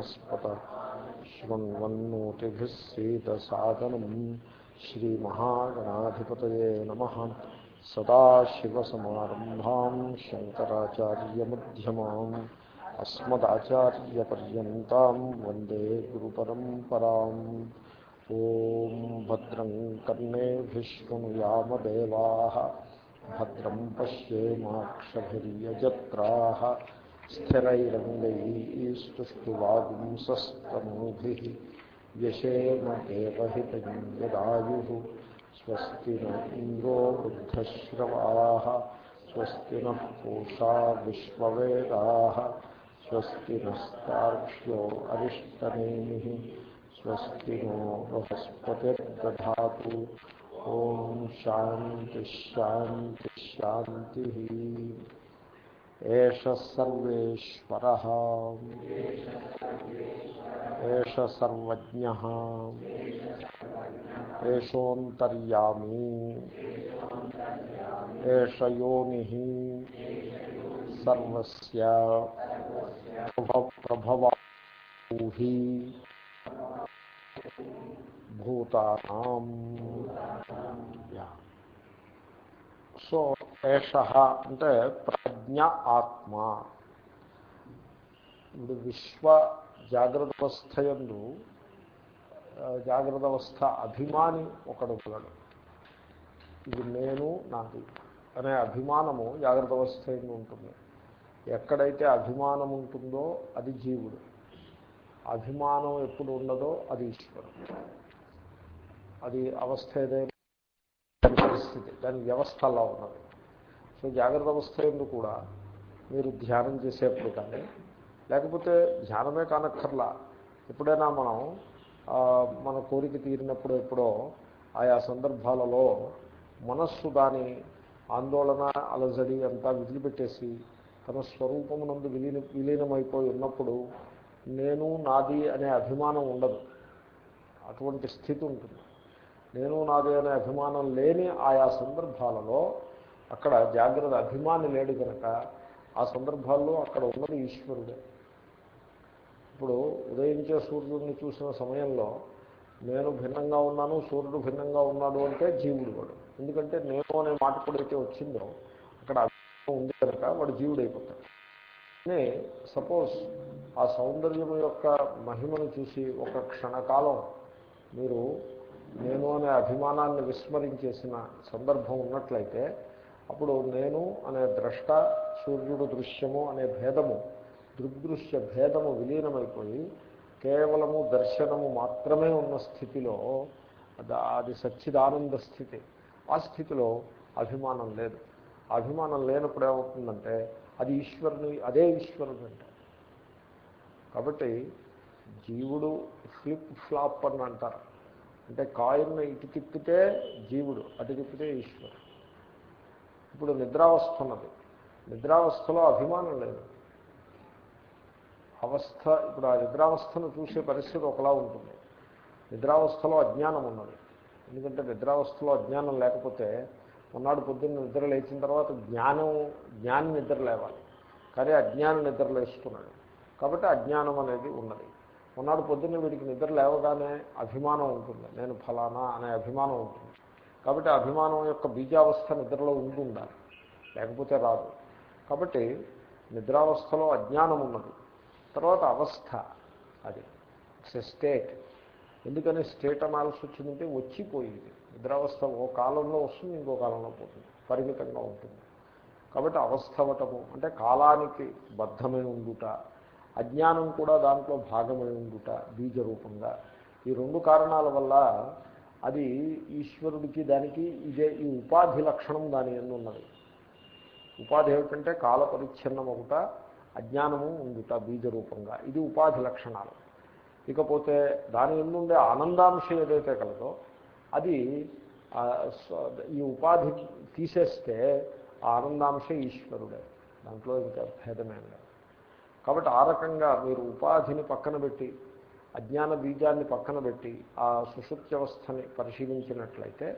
Spot श्रीमहागणाधिपत नम श्रीमहागणाधिपतये नमः। सदाशिवसमारम्भाम् शङ्कराचार्यमध्यमाम् अस्मदाचार्यपर्यन्ताम् वंदे गुरुपरम्पराम्। ॐ भद्रम् कर्णेभिष्णुयामदेवाः भद्रम् स्थिरैरङ्गैस्तुष्टुवागुंसस्तनूभिः व्यशेम देवहितं यदायुः। स्वस्ति न इन्द्रो वृद्धश्रवाः स्वस्ति नः पूषा स्वस्ति नस्तार्क्ष्यो अरिष्टनेमिः। स्वस्ति नो बृहस्पतिर्दधातु। ॐ शान्तिश्शान्तिश्शान्तिः ఏష సర్వేశ్వర ఏష సర్వజ్ఞ ఏషోంతర్యామి ఏష యోని సర్వస్య ప్రభవాహి భూతానాం సో ఏష అంటే ప్రజ్ఞ ఆత్మ. ఇప్పుడు విశ్వ జాగ్రత్త అవస్థ ఎందు జాగ్రత్త అవస్థ అభిమాని ఒకడు ఉన్నాడు. ఇది నేను నాది అనే అభిమానము జాగ్రత్త అవస్థ ఎందు ఉంటుంది. ఎక్కడైతే అభిమానం ఉంటుందో అది జీవుడు. అభిమానం ఎప్పుడు ఉండదో అది ఈశ్వరుడు. అది అవస్థ ఏదైనా పరిస్థితి. దాని వ్యవస్థ అలా ఉన్నది. సో జాగ్రత్త అవస్థ ఎందుకు కూడా మీరు ధ్యానం చేసేప్పుడు కానీ లేకపోతే ధ్యానమే కానక్కర్లా. ఎప్పుడైనా మనం మన కోరిక తీరినప్పుడు ఎప్పుడో ఆయా సందర్భాలలో మనస్సు దాని ఆందోళన అలజడి అంతా విదిలిపెట్టేసి తన స్వరూపమునందు విలీన విలీనమైపోయి ఉన్నప్పుడు నేను నాది అనే అభిమానం ఉండదు. అటువంటి స్థితి ఉంటుంది. నేను నాది అనే అభిమానం లేని ఆయా సందర్భాలలో అక్కడ జాగ్రత్త అభిమాని లేడు కనుక ఆ సందర్భాల్లో అక్కడ ఉన్నది ఈశ్వరుడే. ఇప్పుడు ఉదయించే సూర్యుడిని చూసిన సమయంలో నేను భిన్నంగా ఉన్నాను సూర్యుడు భిన్నంగా ఉన్నాడు అంటే జీవుడు వాడు. ఎందుకంటే నేను అనే మాట ఎప్పుడైతే వచ్చిందో అక్కడ అభిమానం ఉంది కనుక వాడు జీవుడైపోతాడు కానీ సపోజ్ ఆ సౌందర్యం యొక్క మహిమను చూసి ఒక క్షణకాలం మీరు నేను అనే అభిమానాన్ని విస్మరించేసిన సందర్భం ఉన్నట్లయితే అప్పుడు నేను అనే ద్రష్ట సూర్యుడు దృశ్యము అనే భేదము దృగ్దృశ్య భేదము విలీనమైపోయి కేవలము దర్శనము మాత్రమే ఉన్న స్థితిలో అది సచ్చిదానంద స్థితి ఆ స్థితిలో అభిమానం లేదు. అభిమానం లేనప్పుడు ఏమవుతుందంటే అది ఈశ్వరుని అదే ఈశ్వరుడు అంటే. కాబట్టి జీవుడు ఫ్లిప్ ఫ్లాప్ అని అంటారు. అంటే కాయిన్ ఇటు తిప్పితే జీవుడు అటు తిప్పితే ఈశ్వరుడు. ఇప్పుడు నిద్రావస్థ ఉన్నది నిద్రావస్థలో అభిమానం లేదు. అవస్థ ఇప్పుడు ఆ నిద్రావస్థను చూసే పరిస్థితి ఒకలా ఉంటుంది. నిద్రావస్థలో అజ్ఞానం ఉన్నది. ఎందుకంటే నిద్రావస్థలో అజ్ఞానం లేకపోతే మొన్నాడు పొద్దున్న నిద్ర లేచిన తర్వాత జ్ఞానం జ్ఞాని నిద్ర లేవాలి. కానీ అజ్ఞానం నిద్ర లేస్తున్నాడు. కాబట్టి అజ్ఞానం అనేది ఉన్నది. మొన్నాడు పొద్దున్న వీడికి నిద్ర లేవగానే అభిమానం ఉంటుంది. నేను ఫలానా అనే అభిమానం ఉంటుంది. కాబట్టి అభిమానం యొక్క బీజావస్థ నిద్రలో ఉండి ఉండాలి లేకపోతే రాదు. కాబట్టి నిద్రావస్థలో అజ్ఞానం ఉన్నది. తర్వాత అవస్థ అది. ఇట్స్ ఎ స్టేట్ ఎందుకని స్టేట్ అనాల్సి వచ్చిందంటే వచ్చిపోయింది. నిద్రావస్థ ఓ కాలంలో వస్తుంది ఇంకో కాలంలో పోతుంది. పరిమితంగా ఉంటుంది. కాబట్టి అవస్థవటము అంటే కాలానికి బద్ధమై ఉండుట అజ్ఞానం కూడా దాంట్లో భాగమై ఉండుట బీజరూపంగా ఈ రెండు కారణాల వల్ల అది ఈశ్వరుడికి దానికి ఇదే ఈ ఉపాధి లక్షణం దాని ఎందు ఉన్నది. ఉపాధి ఏమిటంటే కాల పరిచ్ఛిన్నం ఒకట అజ్ఞానము ఉందిట బీజరూపంగా. ఇది ఉపాధి లక్షణాలు. ఇకపోతే దాని ఎందుండే ఆనందాంశం ఏదైతే కలదో అది ఈ ఉపాధి తీసేస్తే ఆ ఆనందాంశ ఈశ్వరుడే. దాంట్లో ఇంకా భేదమే లేదు. కాబట్టి ఆ రకంగా మీరు ఉపాధిని పక్కన పెట్టి అజ్ఞాన బీజాన్ని పక్కన పెట్టి ఆ సుషుప్త్యవస్థని పరిశీలించినట్లయితే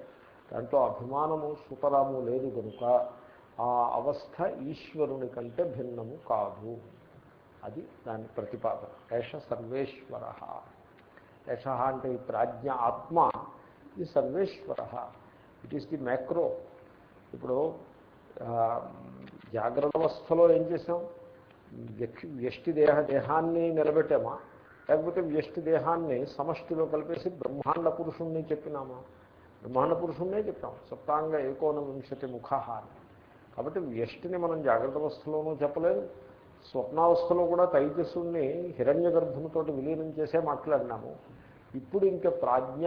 దాంట్లో అభిమానము సుతరాము లేదు కనుక ఆ అవస్థ ఈశ్వరుని కంటే భిన్నము కాదు. అది దాని ప్రతిపాదన. ఏష సర్వేశ్వర. ఏష అంటే ఈ ప్రాజ్ఞ ఆత్మ ఇది సర్వేశ్వర. ఇట్ ఈస్ ది మ్యాక్రో ఇప్పుడు జాగ్రత్త అవస్థలో ఏం చేసాం వ్యక్తి వ్యష్టి దేహ దేహాన్ని నిలబెట్టామా? లేకపోతే వ్యష్టి దేహాన్ని సమష్టిలో కలిపేసి బ్రహ్మాండ పురుషుణ్ణి చెప్పినామా? బ్రహ్మాండ పురుషుణ్ణే చెప్పాం. సప్తాంగ ఏకోన వింశతి ముఖ అని. కాబట్టి వ్యష్టిని మనం జాగ్రత్త అవస్థలోనూ చెప్పలేదు. స్వప్నావస్థలో కూడా తైజస్సుని హిరణ్య గర్భంతో విలీనం చేసే మాట్లాడినాము. ఇప్పుడు ఇంకా ప్రాజ్ఞ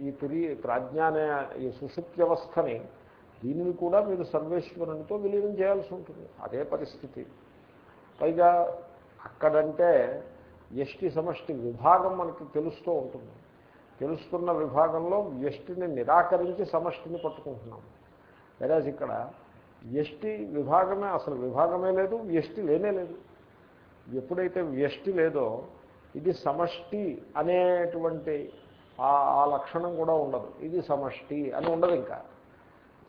ఈ తిరి ప్రాజ్ఞ అనే ఈ సుషుప్త్యవస్థని దీనిని కూడా మీరు సర్వేశ్వరునితో విలీనం చేయాల్సి ఉంటుంది. అదే పరిస్థితి. పైగా అక్కడంటే వ్యష్టి సమష్టి విభాగం మనకి తెలుస్తూ ఉంటుంది. తెలుస్తున్న విభాగంలో వ్యష్టిని నిరాకరించి సమష్టిని పట్టుకుంటున్నాం. వెరాజ్ ఇక్కడ వ్యష్టి విభాగమే అసలు విభాగమే లేదు వ్యష్టి లేనే లేదు. ఎప్పుడైతే వ్యష్టి లేదో ఇది సమష్టి అనేటువంటి ఆ లక్షణం కూడా ఉండదు. ఇది సమష్టి అని ఉండదు ఇంకా.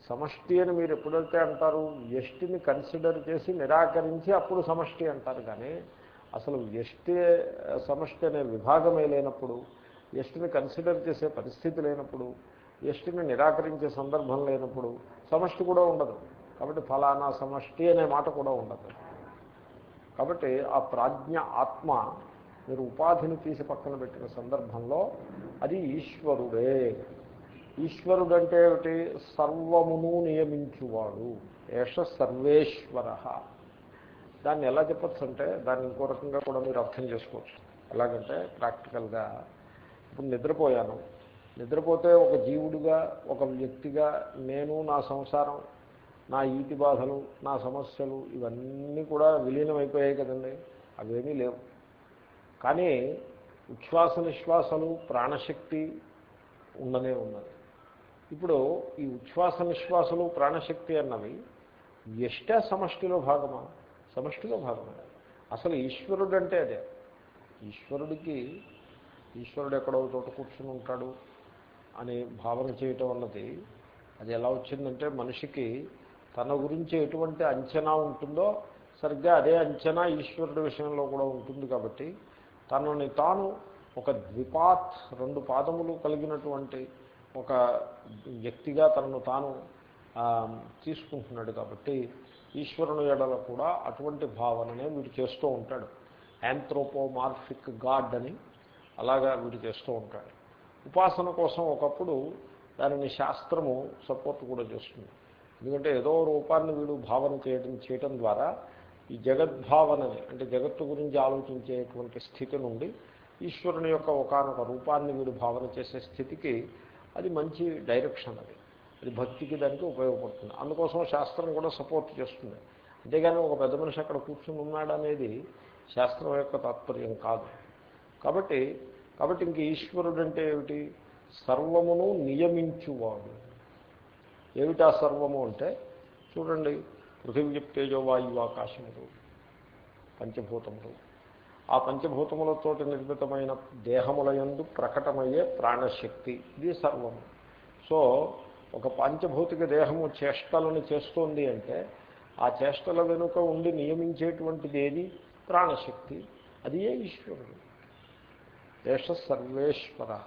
సమష్టి అని మీరు ఎప్పుడైతే అంటారు ఎష్టిని కన్సిడర్ చేసి నిరాకరించి అప్పుడు సమష్టి అంటారు. కానీ అసలు వ్యష్టి సమష్టి అనే విభాగమే లేనప్పుడు ఎస్టిని కన్సిడర్ చేసే పరిస్థితి లేనప్పుడు ఎస్టిని నిరాకరించే సందర్భం లేనప్పుడు సమష్టి కూడా ఉండదు. కాబట్టి ఫలానా సమష్టి అనే మాట కూడా ఉండదు. కాబట్టి ఆ ప్రాజ్ఞ ఆత్మ మీరు ఉపాధిని తీసి పక్కన పెట్టిన సందర్భంలో అది ఈశ్వరుడే. ఈశ్వరుడు అంటే ఏమిటి? సర్వమును నియమించువాడు. ఏష సర్వేశ్వర. దాన్ని ఎలా చెప్పచ్చు అంటే దాన్ని ఇంకో రకంగా కూడా మీరు అర్థం చేసుకోవచ్చు. ఎలాగంటే ప్రాక్టికల్గా ఇప్పుడు నిద్రపోయాను. నిద్రపోతే ఒక జీవుడిగా ఒక వ్యక్తిగా నేను నా సంసారం నా ఈతి బాధలు నా సమస్యలు ఇవన్నీ కూడా విలీనం అయిపోయాయి కదండి. అవేమీ లేవు. కానీ ఉచ్ఛ్వాస నిశ్వాసలు ప్రాణశక్తి ఉండనే ఉన్నది. ఇప్పుడు ఈ ఉచ్ఛ్వాస నిశ్వాసలు ప్రాణశక్తి అన్నవి ఎష్ట సమష్టిలో భాగమా? సమష్టిలో భాగమే అసలు ఈశ్వరుడు అంటే అదే. ఈశ్వరుడికి ఈశ్వరుడు ఎక్కడో చోట కూర్చుని ఉంటాడు అని భావన చేయటం అన్నది అది ఎలా వచ్చిందంటే మనిషికి తన గురించి ఎటువంటి అంచనా ఉంటుందో సరిగ్గా అదే అంచనా ఈశ్వరుడి విషయంలో కూడా ఉంటుంది కాబట్టి తనని తాను ఒక ద్విపాత్ రెండు పాదములు కలిగినటువంటి ఒక వ్యక్తిగా తనను తాను తీసుకుంటున్నాడు కాబట్టి ఈశ్వరుని ఎడల కూడా అటువంటి భావననే వీడు చేస్తూ ఉంటాడు. యాంథ్రోపోమార్ఫిక్ గాడ్ అని అలాగా వీడు చేస్తూ ఉంటాడు. ఉపాసన కోసం ఒకప్పుడు దానిని శాస్త్రము సపోర్ట్ కూడా చేస్తుంది. ఎందుకంటే ఏదో రూపాన్ని వీడు భావన చేయడం చేయటం ద్వారా ఈ జగద్భావనని అంటే జగత్తు గురించి ఆలోచించేటువంటి స్థితి నుండి ఈశ్వరుని యొక్క ఒకనొక రూపాన్ని వీడు భావన చేసే స్థితికి అది మంచి డైరెక్షన్ అది. అది భక్తికి దానికి ఉపయోగపడుతుంది. అందుకోసం శాస్త్రం కూడా సపోర్ట్ చేస్తుంది. అంతేగాని ఒక పెద్ద మనిషి అక్కడ కూర్చుని ఉన్నాడనేది శాస్త్రం యొక్క తాత్పర్యం కాదు. కాబట్టి కాబట్టి ఇంక ఈశ్వరుడు అంటే ఏమిటి? సర్వమును నియమించువాడు. ఏమిటా సర్వము అంటే? చూడండి పృథివీ తేజో వాయు ఆకాశములు పంచభూతములు. ఆ పంచభూతములతో నిర్మితమైన దేహముల యందు ప్రకటమయ్యే ప్రాణశక్తి. ఇది సర్వము. సో ఒక పంచభౌతిక దేహము చేష్టలను చేస్తోంది అంటే ఆ చేష్టల వెనుక ఉండి నియమించేటువంటిది ఏది? ప్రాణశక్తి. అది ఏ ఈశ్వరుడు? దేశ సర్వేశ్వర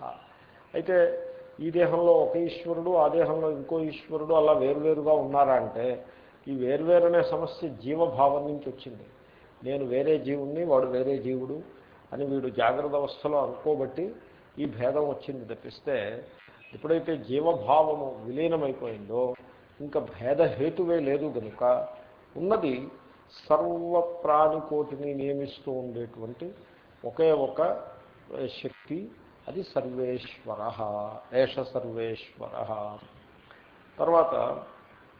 అయితే ఈ దేహంలో ఒక ఈశ్వరుడు ఆ దేహంలో ఇంకో ఈశ్వరుడు అలా వేరువేరుగా ఉన్నారా అంటే ఈ వేర్వేరు సమస్య జీవభావం నుంచి వచ్చింది. నేను వేరే జీవుణ్ణి వాడు వేరే జీవుడు అని వీడు జాగ్రత్త అవస్థలో అనుకోబట్టి ఈ భేదం వచ్చింది తప్పిస్తే ఎప్పుడైతే జీవభావము విలీనమైపోయిందో ఇంకా భేదహేతువే లేదు కనుక ఉన్నది సర్వ ప్రాణికోటిని నియమిస్తూ ఉండేటువంటి ఒకే ఒక శక్తి అది సర్వేశ్వర ఏష సర్వేశ్వర. తర్వాత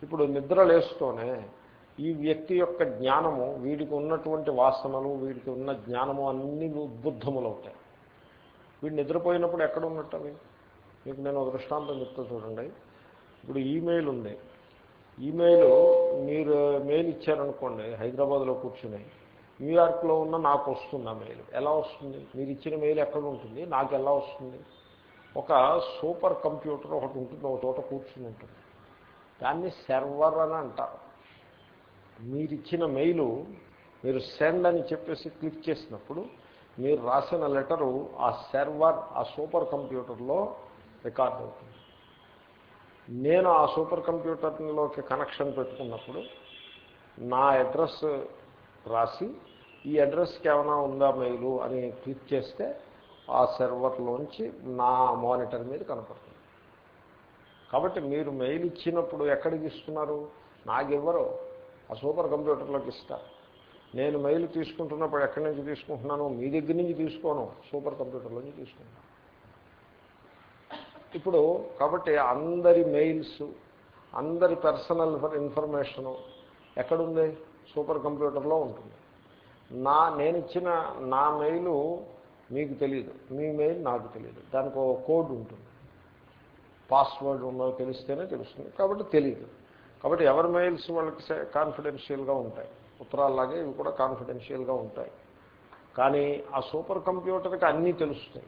ఇప్పుడు నిద్ర లేస్తూనే ఈ వ్యక్తి యొక్క జ్ఞానము వీడికి ఉన్నటువంటి వాసనలు వీడికి ఉన్న జ్ఞానము అన్నీ ఉద్బుద్ధములవుతాయి వీడు నిద్రపోయినప్పుడు ఎక్కడ ఉన్నట్టు అవి మీకు నేను ఒక దృష్టాంతం చెప్తా చూడండి. ఇప్పుడు ఈమెయిల్ ఉంది. ఈమెయిల్ మీరు మెయిల్ ఇచ్చారనుకోండి హైదరాబాద్లో కూర్చుని న్యూయార్క్లో ఉన్న నాకు వస్తుంది ఆ మెయిల్. ఎలా వస్తుంది? మీరు ఇచ్చిన మెయిల్ ఎక్కడ ఉంటుంది? నాకు ఎలా వస్తుంది? ఒక సూపర్ కంప్యూటర్ ఒకటి ఉంటుంది ఒక చోట కూర్చుని ఉంటుంది. దాన్ని సెర్వర్ అని అంటారు. మీరిచ్చిన మెయిలు మీరు సెండ్ అని చెప్పేసి క్లిక్ చేసినప్పుడు మీరు రాసిన లెటరు ఆ సర్వర్ ఆ సూపర్ కంప్యూటర్లో రికార్డ్ అవుతుంది. నేను ఆ సూపర్ కంప్యూటర్లోకి కనెక్షన్ పెట్టుకున్నప్పుడు నా అడ్రస్ రాసి ఈ అడ్రస్కి ఏమైనా ఉందా మెయిలు అని క్లిక్ చేస్తే ఆ సర్వర్లోంచి నా మానిటర్ మీద కనపడుతుంది. కాబట్టి మీరు మెయిల్ ఇచ్చినప్పుడు ఎక్కడికి ఇస్తున్నారు? నాకెవ్వరు ఆ సూపర్ కంప్యూటర్లోకి ఇస్తారు నేను మెయిల్ తీసుకుంటున్నప్పుడు ఎక్కడి నుంచి తీసుకుంటున్నాను? మీ దగ్గర నుంచి తీసుకోను. సూపర్ కంప్యూటర్లోంచి తీసుకుంటాను ఇప్పుడు కాబట్టి అందరి మెయిల్స్ అందరి పర్సనల్ ఇన్ఫర్మేషను ఎక్కడుంది? సూపర్ కంప్యూటర్లో ఉంటుంది. నా నేను ఇచ్చిన నా మెయిలు మీకు తెలియదు మీ మెయిల్ నాకు తెలియదు దానికి ఒక కోడ్ ఉంటుంది. పాస్వర్డ్ ఉన్నదో తెలిస్తేనే తెలుస్తుంది. కాబట్టి తెలియదు కాబట్టి ఎవరి మెయిల్స్ వాళ్ళకి కాన్ఫిడెన్షియల్గా ఉంటాయి. ఉత్తరాల్లాగే ఇవి కూడా కాన్ఫిడెన్షియల్గా ఉంటాయి. కానీ ఆ సూపర్ కంప్యూటర్కి అన్నీ తెలుస్తాయి.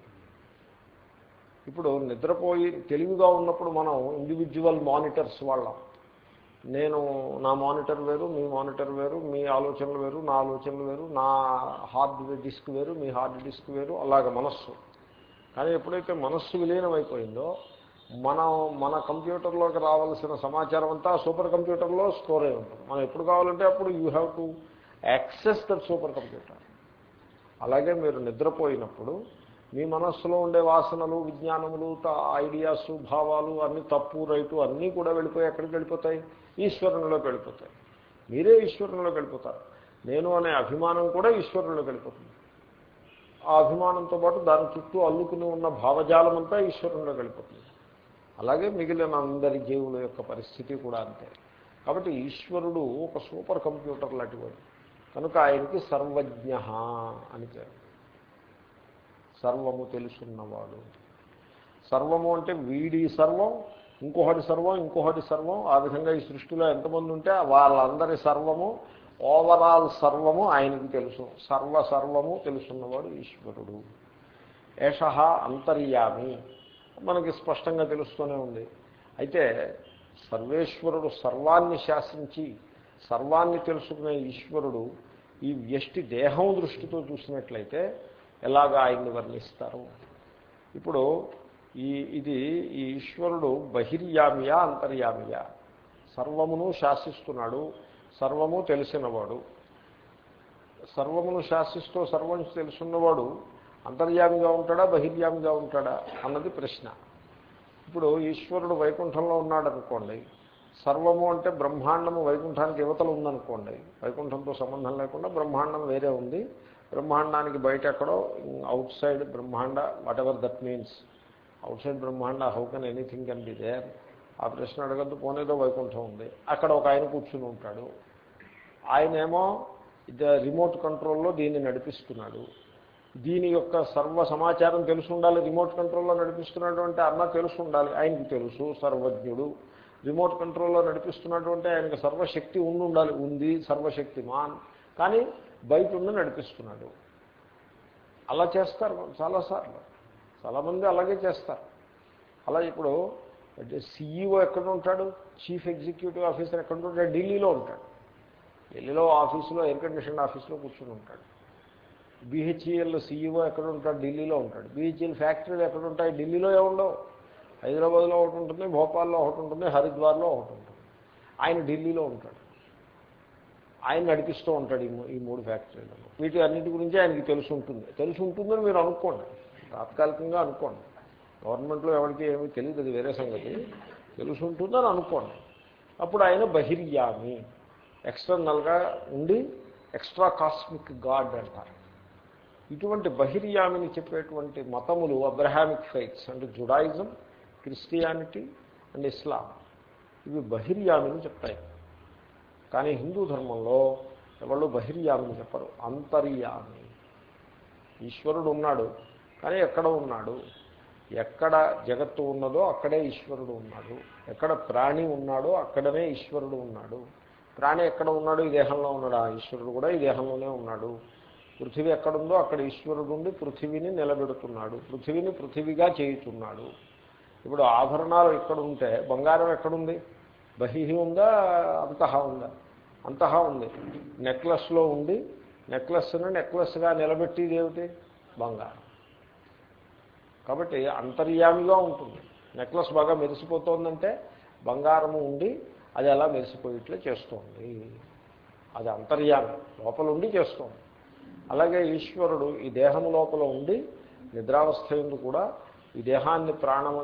ఇప్పుడు నిద్రపోయి తెలివిగా ఉన్నప్పుడు మనం ఇండివిజువల్ మానిటర్స్ వాళ్ళం. నేను నా మానిటర్ వేరు మీ మానిటర్ వేరు మీ ఆలోచనలు వేరు నా ఆలోచనలు వేరు నా హార్డ్ డిస్క్ వేరు మీ హార్డ్ డిస్క్ వేరు అలాగ మనస్సు. కానీ ఎప్పుడైతే మనస్సు విలీనం అయిపోయిందో మనం మన కంప్యూటర్లోకి రావాల్సిన సమాచారం అంతా సూపర్ కంప్యూటర్లో స్టోర్ అయి ఉంటుంది. మనం ఎప్పుడు కావాలంటే అప్పుడు you have to access that supercomputer అలాగే మీరు నిద్రపోయినప్పుడు మీ మనస్సులో ఉండే వాసనలు విజ్ఞానములు ఐడియాస్ భావాలు అన్ని తప్పు రైటు అన్నీ కూడా వెళ్ళిపోయి ఎక్కడికి వెళ్ళిపోతాయి? ఈశ్వరునిలోకి వెళ్ళిపోతాయి. మీరే ఈశ్వరునిలోకి వెళ్ళిపోతారు. నేను అనే అభిమానం కూడా ఈశ్వరునిలోకి వెళ్ళిపోతుంది. ఆ అభిమానంతో పాటు దాని చుట్టూ అల్లుకుని ఉన్న భావజాలం అంతా ఈశ్వరునిలోకి వెళ్ళిపోతుంది. అలాగే మిగిలిన అందరి జీవుల యొక్క పరిస్థితి కూడా అంతే. కాబట్టి ఈశ్వరుడు ఒక సూపర్ కంప్యూటర్ లాంటివాడు. కనుక ఆయనకి సర్వజ్ఞ అని పేరు. సర్వము తెలుసున్నవాడు. సర్వము అంటే వీడి సర్వం ఇంకొకటి సర్వం ఇంకొకటి సర్వం. ఆ విధంగా ఈ సృష్టిలో ఎంతమంది ఉంటే వాళ్ళందరి సర్వము ఓవరాల్ సర్వము ఆయనకి తెలుసు. సర్వ సర్వము తెలుసున్నవాడు ఈశ్వరుడు. ఏష అంతర్యామి. మనకి స్పష్టంగా తెలుస్తూనే ఉంది. అయితే సర్వేశ్వరుడు సర్వాన్ని శాసించి సర్వాన్ని తెలుసుకునే ఈశ్వరుడు ఈ వ్యష్టి దేహం దృష్టితో చూసినట్లయితే ఎలాగా ఆయన్ని వర్ణిస్తారు? ఇప్పుడు ఈ ఇది ఈ ఈశ్వరుడు బహిర్యామియా అంతర్యామియా. సర్వమును శాసిస్తున్నాడు సర్వము తెలిసినవాడు. సర్వమును శాసిస్తూ సర్వం తెలుసున్నవాడు అంతర్యామిగా ఉంటాడా బహిర్యామిగా ఉంటాడా అన్నది ప్రశ్న. ఇప్పుడు ఈశ్వరుడు వైకుంఠంలో ఉన్నాడు అనుకోండి సర్వము అంటే బ్రహ్మాండము వైకుంఠానికి యువతలు ఉందనుకోండి వైకుంఠంతో సంబంధం లేకుండా బ్రహ్మాండం వేరే ఉంది బ్రహ్మాండానికి బయట ఎక్కడో అవుట్ సైడ్ బ్రహ్మాండ whatever that means outside Brahmanda how can anything can be there ఆ ప్రశ్న అడగద్దు పోనేదో వైకుంఠం ఉంది. అక్కడ ఒక ఆయన కూర్చుని ఉంటాడు. ఆయనేమో రిమోట్ కంట్రోల్లో దీన్ని నడిపిస్తున్నాడు. దీని యొక్క సర్వ సమాచారం తెలుసు ఉండాలి రిమోట్ కంట్రోల్లో నడిపిస్తున్నాడు అంటే అన్న తెలుసు ఉండాలి ఆయనకి తెలుసు సర్వజ్ఞుడు. రిమోట్ కంట్రోల్లో నడిపిస్తున్నాడు అంటే ఆయనకి సర్వశక్తి ఉండి ఉండాలి ఉంది సర్వశక్తిమాన్. కానీ బయట ఉండి నడిపిస్తున్నాడు. అలా చేస్తారు చాలాసార్లు. చాలామంది అలాగే చేస్తారు. అలా ఇప్పుడు సీఈఓ ఎక్కడ ఉంటాడు? చీఫ్ ఎగ్జిక్యూటివ్ ఆఫీసర్ ఎక్కడ ఉంటాడు? ఢిల్లీలో ఉంటాడు. ఢిల్లీలో ఆఫీసులో ఎయిర్ కండిషన్ ఆఫీసులో కూర్చొని ఉంటాడు. బీహెచ్ఈఎల్ సీఈఓ ఎక్కడ ఉంటాడు? ఢిల్లీలో ఉంటాడు. బీహెచ్ఈఎల్ ఫ్యాక్టరీలు ఎక్కడ ఉంటాయి? ఢిల్లీలో ఏముండవు హైదరాబాద్లో ఒకటి ఉంటుంది భోపాల్లో ఒకటి ఉంటుంది హరిద్వార్లో ఒకటి ఉంటుంది. ఆయన ఢిల్లీలో ఉంటాడు. ఆయన నడిపిస్తూ ఉంటాడు ఈ మూడు ఫ్యాక్టరీలను వీటి అన్నిటి గురించి ఆయనకి తెలుసు ఉంటుంది. తెలుసు ఉంటుందని మీరు అనుకోండి. తాత్కాలికంగా అనుకోండి. గవర్నమెంట్లో ఎవరికి ఏమీ తెలియదు అది వేరే సంగతి. తెలుసు ఉంటుందని అనుకోండి. అప్పుడు ఆయన బహిర్యామి ఎక్స్టర్నల్గా ఉండి ఎక్స్ట్రా కాస్మిక్ గాడ్ అంటారు. ఇటువంటి బహిర్యామిని చెప్పేటువంటి మతములు అబ్రహామిక్ ఫైట్స్ అంటే జుడాయిజం క్రిస్టియానిటీ అండ్ ఇస్లాం ఇవి బహిర్యామిని చెప్తాయి. కానీ హిందూ ధర్మంలో ఎవరు బహిర్యామిని చెప్పరు అంతర్యామి. ఈశ్వరుడు ఉన్నాడు కానీ ఎక్కడ ఉన్నాడు? ఎక్కడ జగత్తు ఉన్నదో అక్కడే ఈశ్వరుడు ఉన్నాడు. ఎక్కడ ప్రాణి ఉన్నాడో అక్కడనే ఈశ్వరుడు ఉన్నాడు. ప్రాణి ఎక్కడ ఉన్నాడు? ఈ దేహంలో ఉన్నాడు? ఆ ఈశ్వరుడు కూడా ఈ దేహంలోనే ఉన్నాడు. పృథివీ ఎక్కడుందో అక్కడ ఈశ్వరుడు ఉండి పృథివీని నిలబెడుతున్నాడు. పృథివీని పృథివీగా చేయుతున్నాడు. ఇప్పుడు ఆభరణాలు ఎక్కడుంటే బంగారం ఎక్కడుంది? బహిహి ఉందా? అంతహా ఉందా? అంతహా ఉంది. నెక్లెస్లో ఉండి నెక్లెస్ను నెక్లెస్గా నిలబెట్టేది ఏమిటి? బంగారం. కాబట్టి అంతర్యామిగా ఉంటుంది. నెక్లెస్ బాగా మెరిసిపోతుందంటే బంగారము ఉండి అది ఎలా మెరిసిపోయేట్లే చేస్తుంది. అది అంతర్యామి. లోపల ఉండి చేస్తుంది. అలాగే ఈశ్వరుడు ఈ దేహం లోపల ఉండి నిద్రావస్థ ఎందు కూడా ఈ దేహాన్ని ప్రాణము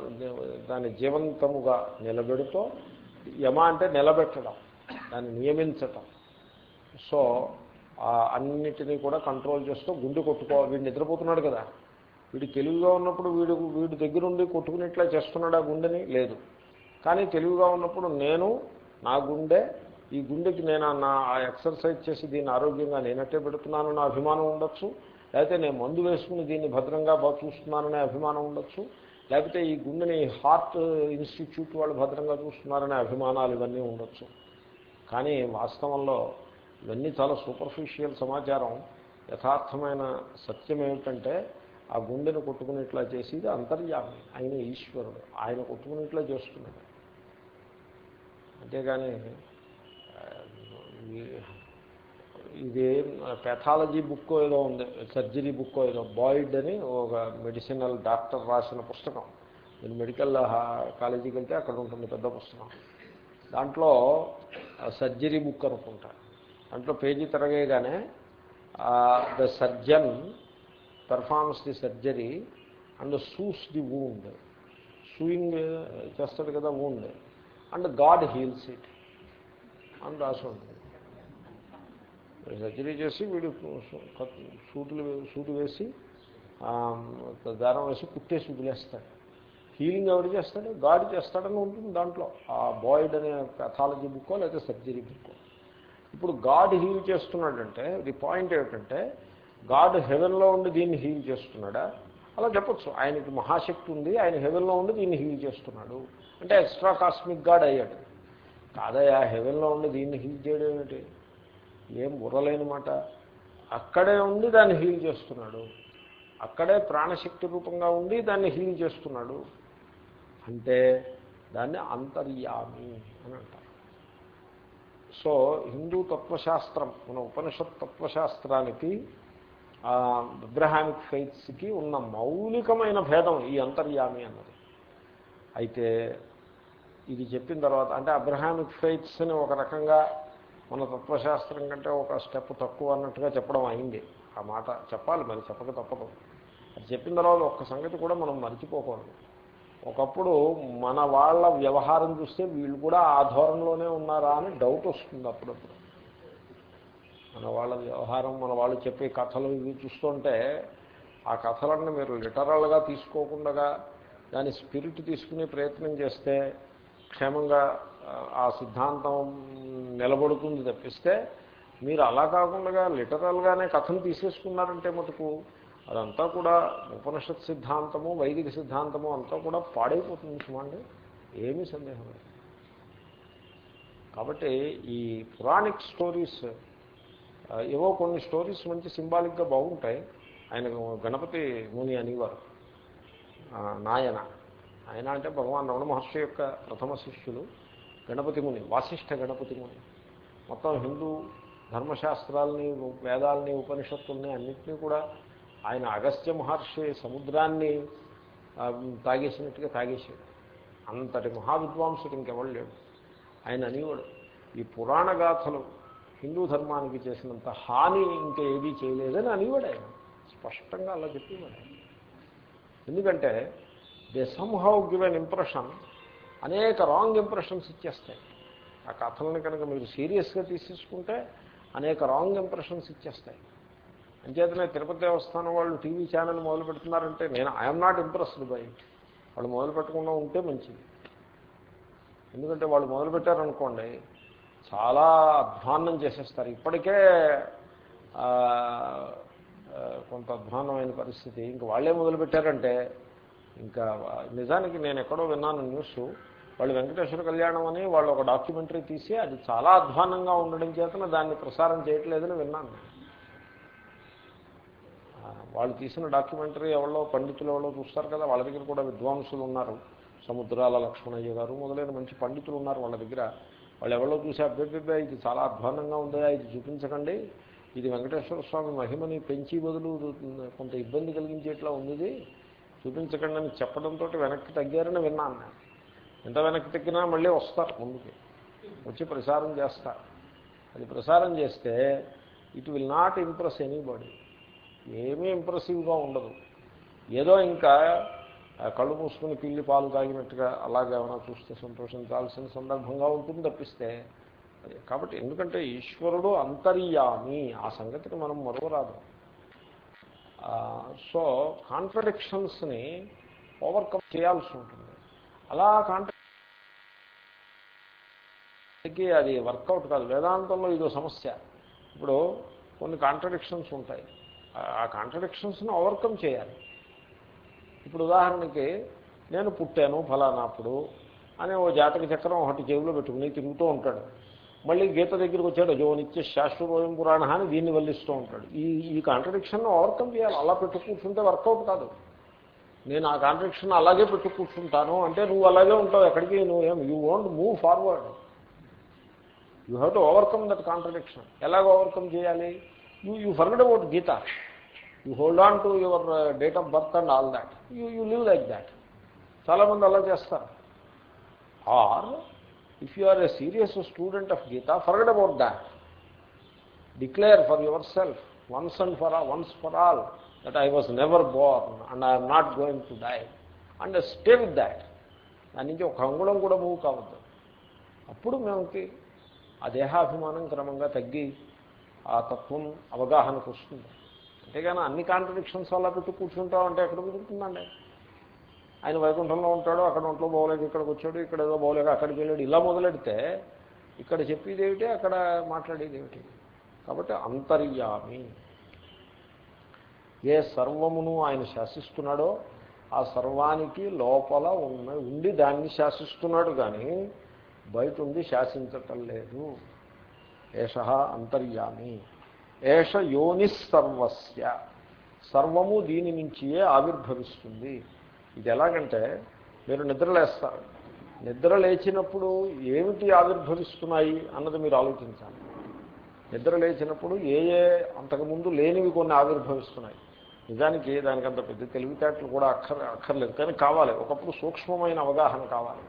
దాన్ని జీవంతముగా నిలబెడుతూ యమ అంటే నిలబెట్టడం. దాన్ని నియమించటం. సో ఆ అన్నిటినీ కూడా కంట్రోల్ చేస్తూ గుండె కొట్టుకో వీడు నిద్రపోతున్నాడు కదా. వీడు తెలివిగా ఉన్నప్పుడు వీడు వీడి దగ్గరుండి కొట్టుకునేట్లా చేస్తున్నాడు ఆ గుండెని? లేదు. కానీ తెలివిగా ఉన్నప్పుడు నేను నా గుండె ఈ గుండెకి నేను నా ఆ ఎక్సర్సైజ్ చేసి దీన్ని ఆరోగ్యంగా నేనట్టే పెడుతున్నాను నా అభిమానం ఉండొచ్చు. లేకపోతే నేను మందు వేసుకుని దీన్ని భద్రంగా చూస్తున్నాననే అభిమానం ఉండొచ్చు. లేకపోతే ఈ గుండెని హార్ట్ ఇన్స్టిట్యూట్ వాళ్ళు భద్రంగా చూస్తున్నారనే అభిమానాలు ఇవన్నీ ఉండొచ్చు. కానీ వాస్తవంలో ఇవన్నీ చాలా సూపర్ఫిషియల్ సమాచారం. యథార్థమైన సత్యం ఏమిటంటే ఆ గుండెను కొట్టుకునేట్లా చేసేది అంతర్యామి ఆయన ఈశ్వరుడు. ఆయన కొట్టుకునేట్లా చేస్తున్నాడు. అంతేగాని ఇది పెథాలజీ బుక్ ఏదో ఉంది సర్జరీ బుక్ ఏదో బాయిడ్ అని ఒక మెడిసినల్ డాక్టర్ రాసిన పుస్తకం. మీరు మెడికల్ కాలేజీకి వెళ్తే అక్కడ ఉంటుంది పెద్ద పుస్తకం. దాంట్లో సర్జరీ బుక్ అనుకుంటా. దాంట్లో page తిరగేయగానే the surgeon performs the surgery and sews the wound. Sewing చేస్తాడు కదా wound. And God heals it. అని రాసి ఉంటుంది. సర్జరీ చేసి వీడు సూట్లు సూటు వేసి దారం వేసి కుట్టేసి వదిలేస్తాడు హీలింగ్ ఎవరు చేస్తాడు? గాడ్ చేస్తాడని ఉంటుంది దాంట్లో. ఆ బాయిడ్ అనే పెథాలజీ బుక్కో లేకపోతే సర్జరీ బుక్కో ఇప్పుడు గాడ్ హీల్ చేస్తున్నాడంటే ది పాయింట్ ఏమిటంటే గాడ్ హెవెన్లో ఉండి దీన్ని హీల్ చేస్తున్నాడా? అలా చెప్పొచ్చు. ఆయనకి మహాశక్తి ఉంది ఆయన హెవెన్లో ఉండి దీన్ని హీల్ చేస్తున్నాడు. అంటే ఎక్స్ట్రా కాస్మిక్ గాడ్ అయ్యాడు. కాదయా హెవెన్లో ఉండి దీన్ని హీల్ చేయడం ఏమిటి? ఏం బుర్రలేని మాట. అక్కడే ఉండి దాన్ని హీల్ చేస్తున్నాడు. అక్కడే ప్రాణశక్తి రూపంగా ఉండి దాన్ని హీల్ చేస్తున్నాడు. అంటే దాన్ని అంతర్యామి అని అంటారు. సో హిందూ తత్వశాస్త్రం మన ఉపనిషత్ తత్వశాస్త్రానికి అబ్రహామిక్ ఫెయిత్స్కి ఉన్న మౌలికమైన భేదం ఈ అంతర్యామి అన్నది. అయితే ఇది చెప్పిన తర్వాత అంటే అబ్రహామిక్ ఫెయిత్స్ని ఒక రకంగా మన తత్వశాస్త్రం కంటే ఒక స్టెప్ తక్కువ అన్నట్టుగా చెప్పడం అయింది. ఆ మాట చెప్పాలి మరి చెప్పక తప్పదు. అది చెప్పిన తర్వాత ఒక్క సంగతి కూడా మనం మర్చిపోకూడదు. ఒకప్పుడు మన వాళ్ళ వ్యవహారం చూస్తే వీళ్ళు కూడా ఆ ధోరణిలోనే ఉన్నారా అని డౌట్ వస్తుంది అప్పుడప్పుడు. మన వాళ్ళ వ్యవహారం మన వాళ్ళు చెప్పే కథలు ఇవి చూస్తుంటే ఆ కథలన్నీ మీరు లిటరల్గా తీసుకోకుండా దాని స్పిరిట్ తీసుకునే ప్రయత్నం చేస్తే క్షేమంగా ఆ, సిద్ధాంతం నిలబడుతుంది తప్పిస్తే మీరు అలా కాకుండా లిటరల్గానే కథను తీసేసుకున్నారంటే మటుకు అదంతా కూడా ఉపనిషత్ సిద్ధాంతము వైదిక సిద్ధాంతము అంతా కూడా పాడైపోతుంది చూడండి. ఏమీ సందేహం లేదు. కాబట్టి ఈ పురాణిక్ స్టోరీస్ ఏవో కొన్ని స్టోరీస్ మంచి సింబాలిక్గా బాగుంటాయి. ఆయన గణపతి ముని అనేవారు. నాయన. ఆయన అంటే భగవాన్ రమణ మహర్షి యొక్క ప్రథమ శిష్యులు. గణపతి ముని వాసిష్ఠ గణపతి ముని. మొత్తం హిందూ ధర్మశాస్త్రాలని వేదాలని ఉపనిషత్తుల్ని అన్నింటినీ కూడా ఆయన అగస్త్య మహర్షి సముద్రాన్ని తాగేసినట్టుగా తాగేసాడు అంతటి మహావిద్వాంసుడు ఇంకెవడు లేడు. ఆయన అనేవాడు. ఈ పురాణ గాథలు హిందూ ధర్మానికి చేసినంత హాని ఇంకా ఏదీ చేయలేదని అనేవాడు ఆయన. స్పష్టంగా అలా చెప్పేవాడు ఆయన. ఎందుకంటే they somehow give an impression అనేక రాంగ్ ఇంప్రెషన్స్ ఇచ్చేస్తాయి. ఆ కథలను కనుక మీరు సీరియస్గా తీసేసుకుంటే అనేక రాంగ్ ఇంప్రెషన్స్ ఇచ్చేస్తాయి. అంచేతనే తిరుపతి దేవస్థానం వాళ్ళు టీవీ ఛానల్ మొదలు పెడుతున్నారంటే నేను ఐఎమ్ నాట్ ఇంప్రెస్డ్ బై వాళ్ళు మొదలు పెట్టకుండా ఉంటే మంచిది. ఎందుకంటే వాళ్ళు మొదలు పెట్టారనుకోండి చాలా అధ్వాన్నం చేసేస్తారు. ఇప్పటికే కొంత అధ్వాన్నమైన పరిస్థితి. ఇంక వాళ్ళే మొదలుపెట్టారంటే ఇంకా నిజానికి నేను ఎక్కడో విన్నాను న్యూస్. వాళ్ళు వెంకటేశ్వర కళ్యాణం అని వాళ్ళు ఒక డాక్యుమెంటరీ తీసి అది చాలా అధ్వాన్నంగా ఉండడం చేతన దాన్ని ప్రసారం చేయట్లేదని విన్నాను నేను. వాళ్ళు తీసిన డాక్యుమెంటరీ ఎవరో పండితులు ఎవరో చూస్తారు కదా వాళ్ళ దగ్గర కూడా విద్వాంసులు ఉన్నారు. సముద్రాల లక్ష్మణయ్య గారు మొదలైన మంచి పండితులు ఉన్నారు వాళ్ళ దగ్గర. వాళ్ళు ఎవరో చూసి అభ్యర్థి ఇది చాలా అధ్వానంగా ఉందా ఇది చూపించకండి. ఇది వెంకటేశ్వర స్వామి మహిమని పెంచి బదులు కొంత ఇబ్బంది కలిగించేట్లా ఉంది ఇది. చూపించకండి అని చెప్పడంతో వెనక్కి తగ్గారని విన్నాను నేను. ఎంత వెనక్కి తగ్గినా మళ్ళీ వస్తారు ముందుకి. వచ్చి ప్రసారం చేస్తారు అది ప్రసారం చేస్తే it will not impress anybody. ఏమీ ఇంప్రెసివ్గా ఉండదు. ఏదో ఇంకా కళ్ళు మూసుకుని పిల్లి పాలు తాగినట్టుగా అలాగే ఏమైనా చూస్తే సంతోషించాల్సిన సందర్భంగా ఉంటుంది తప్పిస్తే కాబట్టి ఎందుకంటే ఈశ్వరుడు అంతర్యామి ఆ సంగతిని మనం మరువరాదు. సో కాంట్రడిక్షన్స్ని ఓవర్కమ్ చేయాల్సి ఉంటుంది. అలా కాంట్రడిక్కి అది వర్కౌట్ కాదు. వేదాంతంలో ఇదో సమస్య. ఇప్పుడు కొన్ని కాంట్రడిక్షన్స్ ఉంటాయి. ఆ- ఆ కాంట్రడిక్షన్స్ని ఓవర్కమ్ చేయాలి. ఇప్పుడు ఉదాహరణకి నేను పుట్టాను ఫలానాప్పుడు అని ఓ జాతక చక్రం ఒకటి జేబులో పెట్టుకుని తిరుగుతూ ఉంటాడు. మళ్ళీ గీత దగ్గరికి వచ్చాడు జో నిత్య శాశ్వతం పురాణ అని దీన్ని వల్లిస్తూ ఉంటాడు. ఈ ఈ కాంట్రడిక్షన్ ఓవర్కమ్ చేయాలి. అలా పెట్టు కూర్చుంటే వర్కౌట్ కాదు. నేను ఆ కాంట్రడిక్షన్ అలాగే పెట్టు కూర్చుంటాను అంటే నువ్వు అలాగే ఉంటావు ఎక్కడికి నువ్వు ఏం you want move forward you have to overcome that contradiction ఎలాగ ఓవర్కమ్ చేయాలి? You you forgot about Gita you hold on to your date of birth and all that you you live like that చాలామంది అలా చేస్తారు. Or if you are a serious student of Gita forgot about that declare for yourself once and for once for all that I was never born and I'm not going to die and stay with that దాని నుంచి ఒక అంగుళం కూడా move కావద్దు. అప్పుడు మేముకి ఆ దేహాభిమానం క్రమంగా తగ్గి ఆ తత్వం అవగాహనకు వస్తుంది. అంతేగాని అన్ని కాంట్రడిక్షన్స్ అలా పెట్టి కూర్చుంటామంటే ఎక్కడ కుదురుతుందండి? ఆయన వైకుంఠంలో ఉంటాడు అక్కడ ఒంట్లో బాగోలేదు ఇక్కడికి వచ్చాడు ఇక్కడ ఏదో బోలేదు అక్కడికి వెళ్ళాడు. ఇలా మొదలెడితే ఇక్కడ చెప్పేది ఏమిటి అక్కడ మాట్లాడేది ఏమిటి? కాబట్టి అంతర్యామి. ఏ సర్వమును ఆయన శాసిస్తున్నాడో ఆ సర్వానికి లోపల ఉన్న ఉండి దాన్ని శాసిస్తున్నాడు కానీ బయట ఉండి శాసించటం లేదు. ఏష అంతర్యామి. ఏష యోనిస్ సర్వస్య. సర్వము దీని నుంచియే ఆవిర్భవిస్తుంది. ఇది ఎలాగంటే మీరు నిద్రలేస్తారు నిద్ర లేచినప్పుడు ఏమిటి ఆవిర్భవిస్తున్నాయి అన్నది మీరు ఆలోచించాలి. నిద్ర లేచినప్పుడు ఏ ఏ అంతకుముందు లేనివి కొన్ని ఆవిర్భవిస్తున్నాయి. నిజానికి దానికి అంత పెద్ద తెలివితేటలు కూడా అక్కర్ అక్కర్లేదు. కానీ కావాలి. ఒకప్పుడు సూక్ష్మమైన అవగాహన కావాలి.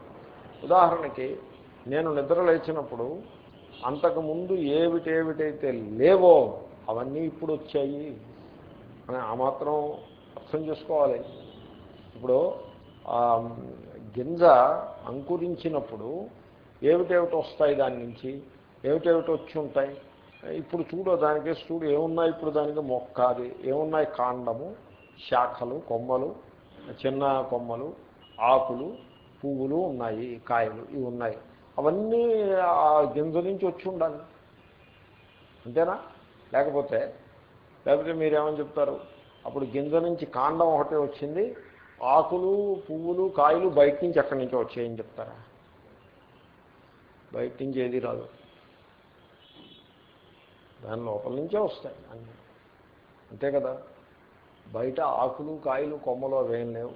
ఉదాహరణకి నేను నిద్ర లేచినప్పుడు అంతకుముందు ఏమిటేమిటైతే లేవో అవన్నీ ఇప్పుడు వచ్చాయి అని ఆ మాత్రం అర్థం చేసుకోవాలి. ఇప్పుడు గింజ అంకురించినప్పుడు ఏమిటేమిటి వస్తాయి దాని నుంచి? ఏమిటేమిటి వచ్చి ఉంటాయి ఇప్పుడు చూడు దానికి చూడు ఏమున్నాయి ఇప్పుడు దానికి? మొక్క అది. ఏమున్నాయి? కాండము శాఖలు కొమ్మలు చిన్న కొమ్మలు ఆకులు పువ్వులు ఉన్నాయి కాయలు ఇవి ఉన్నాయి. అవన్నీ ఆ గింజ నుంచి వచ్చి ఉండాలి. అంతేనా? లేకపోతే లేకపోతే మీరేమని చెప్తారు? అప్పుడు గింజ నుంచి కాండం ఒకటే వచ్చింది. ఆకులు పువ్వులు కాయలు బయట నుంచి ఎక్కడి నుంచి వచ్చాయని చెప్తారా? బయట నుంచి ఏది రాదు. దాని లోపల నుంచే వస్తాయి అన్నీ. అంతే కదా? బయట ఆకులు కాయలు కొమ్మలు అవేం లేవు.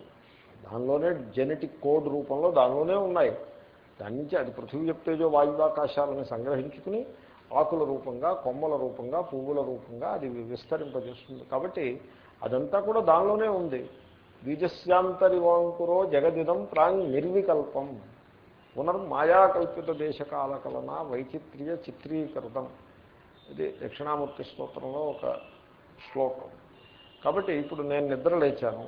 దానిలోనే జెనెటిక్ కోడ్ రూపంలో దానిలోనే ఉన్నాయి. దాని నుంచి అది పృథివీ చెప్తేజో వాయువాకాశాలను సంగ్రహించుకుని ఆకుల రూపంగా కొమ్మల రూపంగా పువ్వుల రూపంగా అది విస్తరింపజేస్తుంది. కాబట్టి అదంతా కూడా దానిలోనే ఉంది. బీజస్యాంతరి వాంకురో జగదిదం ప్రాంగ్ నిర్వికల్పం. పునర్మాయాకల్పిత దేశకాల కలన వైచిత్ర్య చిత్రీకృతం. ఇది దక్షిణామూర్తి స్తోత్రంలో ఒక శ్లోకం. కాబట్టి ఇప్పుడు నేను నిద్ర లేచాను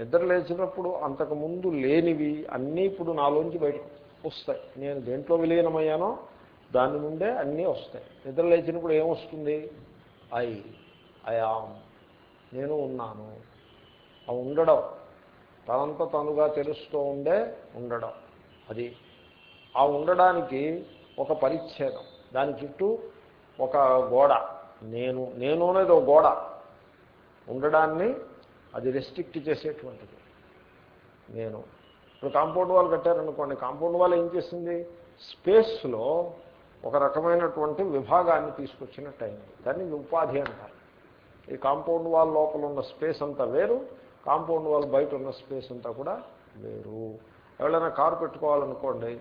నిద్ర లేచినప్పుడు అంతకుముందు లేనివి అన్నీ ఇప్పుడు నాలోంచి బయటకు వస్తాయి. నేను దేంట్లో విలీనమయ్యానో దాని నుండే అన్నీ వస్తాయి. నిద్ర లేచినప్పుడు ఏమొస్తుంది? ఐ ఐ నేను ఉన్నాను. ఆ ఉండడం. తనంత తనుగా తెలుస్తూ ఉండే ఉండడం. అది ఆ ఉండడానికి ఒక పరిచ్ఛేదం. దాని చుట్టూ ఒక గోడ. నేను నేను అనేది ఒక గోడ. ఉండడాన్ని అది రెస్ట్రిక్ట్ చేసేటువంటిది. నేను ఇప్పుడు కాంపౌండ్ వాల్ కట్టారనుకోండి కాంపౌండ్ వాల్ ఏం చేసింది? స్పేస్లో ఒక రకమైనటువంటి విభాగాన్ని తీసుకొచ్చినట్టు అయింది దాన్ని ఉపాధి అంటారు. ఈ కాంపౌండ్ వాల్ లోపల ఉన్న స్పేస్ అంతా వేరు కాంపౌండ్ వాల్ బయట ఉన్న స్పేస్ అంతా కూడా వేరు. ఎవరైనా కారు పెట్టుకోవాలనుకోండి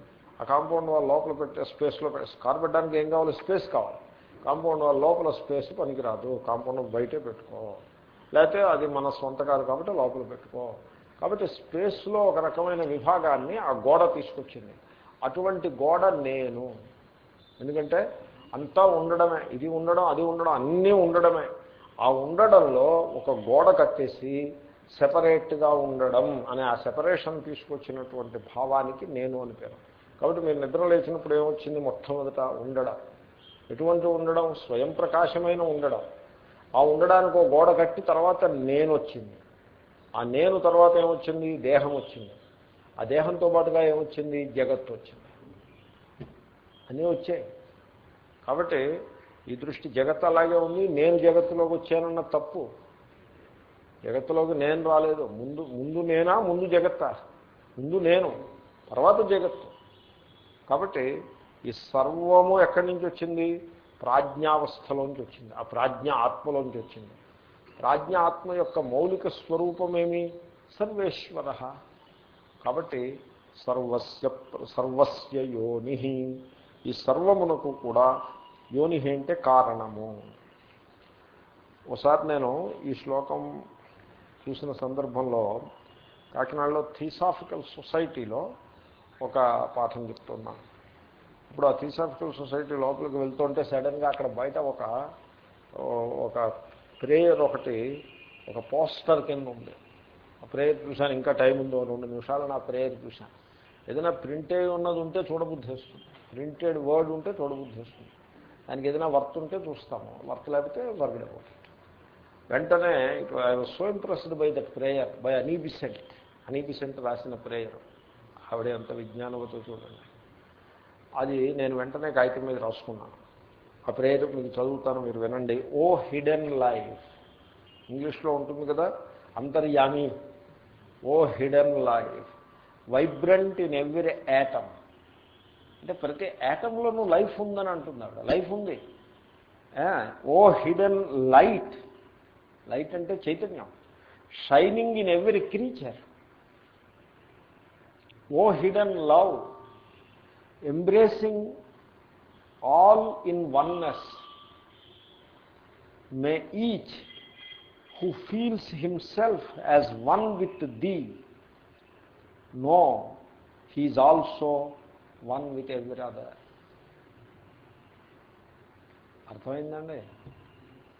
ఆ కాంపౌండ్ వాల్ లోపల పెట్టే స్పేస్లో కారు పెట్టడానికి ఏం కావాలి? స్పేస్ కావాలి. కాంపౌండ్ వాల్ లోపల స్పేస్ పనికిరాదు కాంపౌండ్ బయటే పెట్టుకో. లేకపోతే అది మన సొంత కారు కాబట్టి లోపల పెట్టుకో. కాబట్టి స్పేస్లో ఒక రకమైన విభాగాన్ని ఆ గోడ తీసుకొచ్చింది. అటువంటి గోడ నేను. ఎందుకంటే అంతా ఉండడమే ఇది ఉండడం అది ఉండడం అన్నీ ఉండడమే. ఆ ఉండడంలో ఒక గోడ కట్టేసి సెపరేట్గా ఉండడం అనే ఆ సెపరేషన్ తీసుకొచ్చినటువంటి భావానికి నేను అని పేరు. కాబట్టి మీరు నిద్ర లేచినప్పుడు ఏమొచ్చింది? మొట్టమొదట ఉండడం. ఎటువంటి ఉండడం? స్వయం ప్రకాశమైన ఉండడం. ఆ ఉండడానికి ఒక గోడ కట్టి తర్వాత నేను వచ్చింది ఆ నేను తర్వాత ఏమొచ్చింది? దేహం వచ్చింది. ఆ దేహంతో పాటుగా ఏమొచ్చింది? జగత్తు వచ్చింది. అన్నీ వచ్చాయి. కాబట్టి ఈ దృష్టి జగత్ అలాగే ఉంది. నేను జగత్తులోకి వచ్చానన్న తప్పు. జగత్తులోకి నేను రాలేదు. ముందు ముందు నేనా? ముందు జగత్తా? ముందు నేను. తర్వాత జగత్తు. కాబట్టి ఈ సర్వము ఎక్కడి నుంచి వచ్చింది? ప్రాజ్ఞావస్థలోంచి వచ్చింది. ఆ ప్రాజ్ఞ ఆత్మలోంచి వచ్చింది. ప్రాజ్ఞ ఆత్మ యొక్క మౌలిక స్వరూపమేమి? సర్వేశ్వర. కాబట్టి సర్వస్య సర్వస్య యోని. ఈ సర్వమునకు కూడా యోని అంటే కారణము. ఒకసారి నేను ఈ శ్లోకం చూసిన సందర్భంలో కాకినాడలో థీసాఫికల్ సొసైటీలో ఒక పాఠం చెప్తున్నాను ఇప్పుడు ఆ థిసాఫికల్ సొసైటీ లోపలికి వెళ్తుంటే సడన్గా అక్కడ బయట ఒక ఒక ప్రేయర్ ఒకటి ఒక పోస్టర్ కింద ఉంది. ఆ ప్రేయర్ చూశాను ఇంకా టైం ఉందో రెండు నిమిషాలు నా ప్రేయర్ చూశాను. ఏదైనా ప్రింట్ అయి ఉన్నది ఉంటే చూడబుద్ధి వస్తుంది ప్రింటెడ్ వర్డ్ ఉంటే చూడబుద్ధి వస్తుంది దానికి ఏదైనా వర్త్ ఉంటే చూస్తాము. వర్త్ లేకపోతే వర్గడ్ వెంటనే I was so impressed by that prayer by Annie Besant Annie Besant రాసిన ప్రేయర్ ఆవిడే అంత విజ్ఞానవతో చూడండి. అది నేను వెంటనే కాగితం మీద రాసుకున్నాను. ఆ ప్రేయర్ మీకు చదువుతాను మీరు వినండి. O hidden life. ఇంగ్లీష్లో ఉంటుంది కదా అంతర్యామి. O hidden life. Vibrant in every atom అంటే ప్రతి యాటంలోనూ లైఫ్ ఉందని అంటున్నాడు. లైఫ్ ఉంది. ఓ హిడెన్ లైట్. లైట్ అంటే చైతన్యం. Shining in every creature. O hidden love. Embracing all in oneness may each who feels himself as one with thee, no, he is also one with every other. అర్థమైందండి?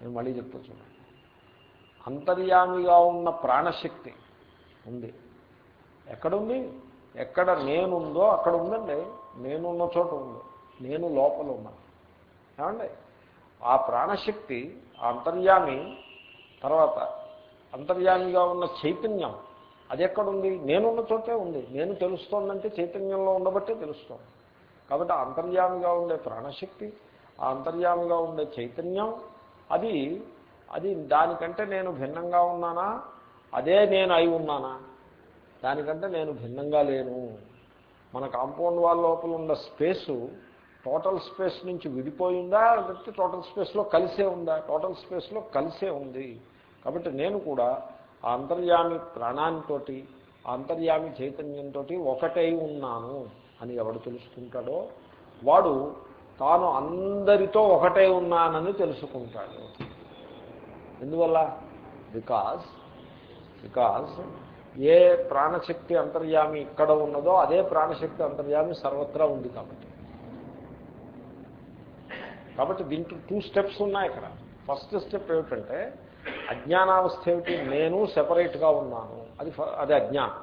నేను మళ్ళీ చెప్తా చూడండి. అంతర్యామిగా ఉన్న ప్రాణశక్తి ఉంది. ఎక్కడుంది? ఎక్కడ నేనుందో అక్కడ ఉందండి. నేనున్న చోట ఉంది. నేను లోపల ఉన్నాను ఏమండి? ఆ ప్రాణశక్తి ఆ అంతర్యామి తర్వాత అంతర్యామిగా ఉన్న చైతన్యం అది ఎక్కడుంది నేనున్న చోటే ఉంది. నేను తెలుస్తోందంటే చైతన్యంలో ఉండబట్టే తెలుస్తోంది. కాబట్టి అంతర్యామిగా ఉండే ప్రాణశక్తి ఆ అంతర్యామిగా ఉండే చైతన్యం అది అది దానికంటే నేను భిన్నంగా ఉన్నానా? అదే నేను అయి ఉన్నానా? దానికంటే నేను భిన్నంగా లేను. మన కాంపౌండ్ వాళ్ళ లోపల ఉన్న స్పేసు టోటల్ స్పేస్ నుంచి విడిపోయిందా లేకపోతే టోటల్ స్పేస్లో కలిసే ఉందా? టోటల్ స్పేస్లో కలిసే ఉంది. కాబట్టి నేను కూడా ఆ అంతర్యామి ప్రాణాంతో అంతర్యామి చైతన్యంతో ఒకటై ఉన్నాను అని ఎవడు తెలుసుకుంటాడో వాడు తాను అందరితో ఒకటై ఉన్నానని తెలుసుకుంటాడు. ఎందువల్ల? బికాజ్ బికాజ్ ఏ ప్రాణశక్తి అంతర్యామి ఇక్కడ ఉన్నదో అదే ప్రాణశక్తి అంతర్యామి సర్వత్రా ఉంది కాబట్టి. కాబట్టి దీంట్లో టూ స్టెప్స్ ఉన్నాయి ఇక్కడ. ఫస్ట్ స్టెప్ ఏమిటంటే అజ్ఞానావస్థ ఏమిటి? నేను సెపరేట్గా ఉన్నాను. అది అది అజ్ఞానం.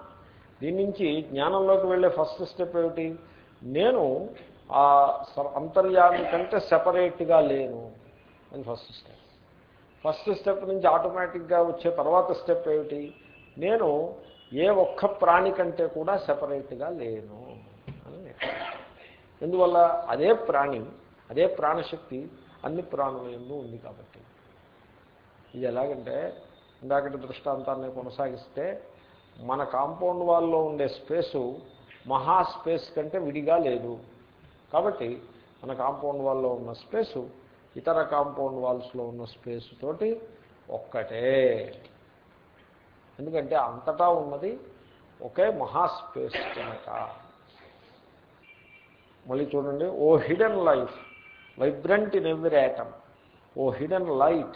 దీని నుంచి జ్ఞానంలోకి వెళ్ళే ఫస్ట్ స్టెప్ ఏమిటి? నేను ఆ అంతర్యామి కంటే సెపరేట్గా లేను. అది ఫస్ట్ స్టెప్ ఫస్ట్ స్టెప్ నుంచి ఆటోమేటిక్గా వచ్చే తర్వాత స్టెప్ ఏమిటి? నేను ఏ ఒక్క ప్రాణి కంటే కూడా సెపరేట్గా లేను. అని ఎందువల్ల? అదే ప్రాణి అదే ప్రాణశక్తి అన్ని ప్రాణులందు ఉంది కాబట్టి. ఇది ఎలాగంటే ఇందాకటి దృష్టాంతాన్ని కొనసాగిస్తే మన కాంపౌండ్ వాల్లో ఉండే స్పేసు మహా స్పేస్ కంటే విడిగా లేదు. కాబట్టి మన కాంపౌండ్ వాల్లో ఉన్న స్పేసు ఇతర కాంపౌండ్ వాల్స్లో ఉన్న స్పేస్ తోటి ఒక్కటే. ఎందుకంటే అంతటా ఉన్నది ఒకే మహాస్పేస్ కనుక. మళ్ళీ చూడండి O hidden life. vibrant in every atom, O hidden light,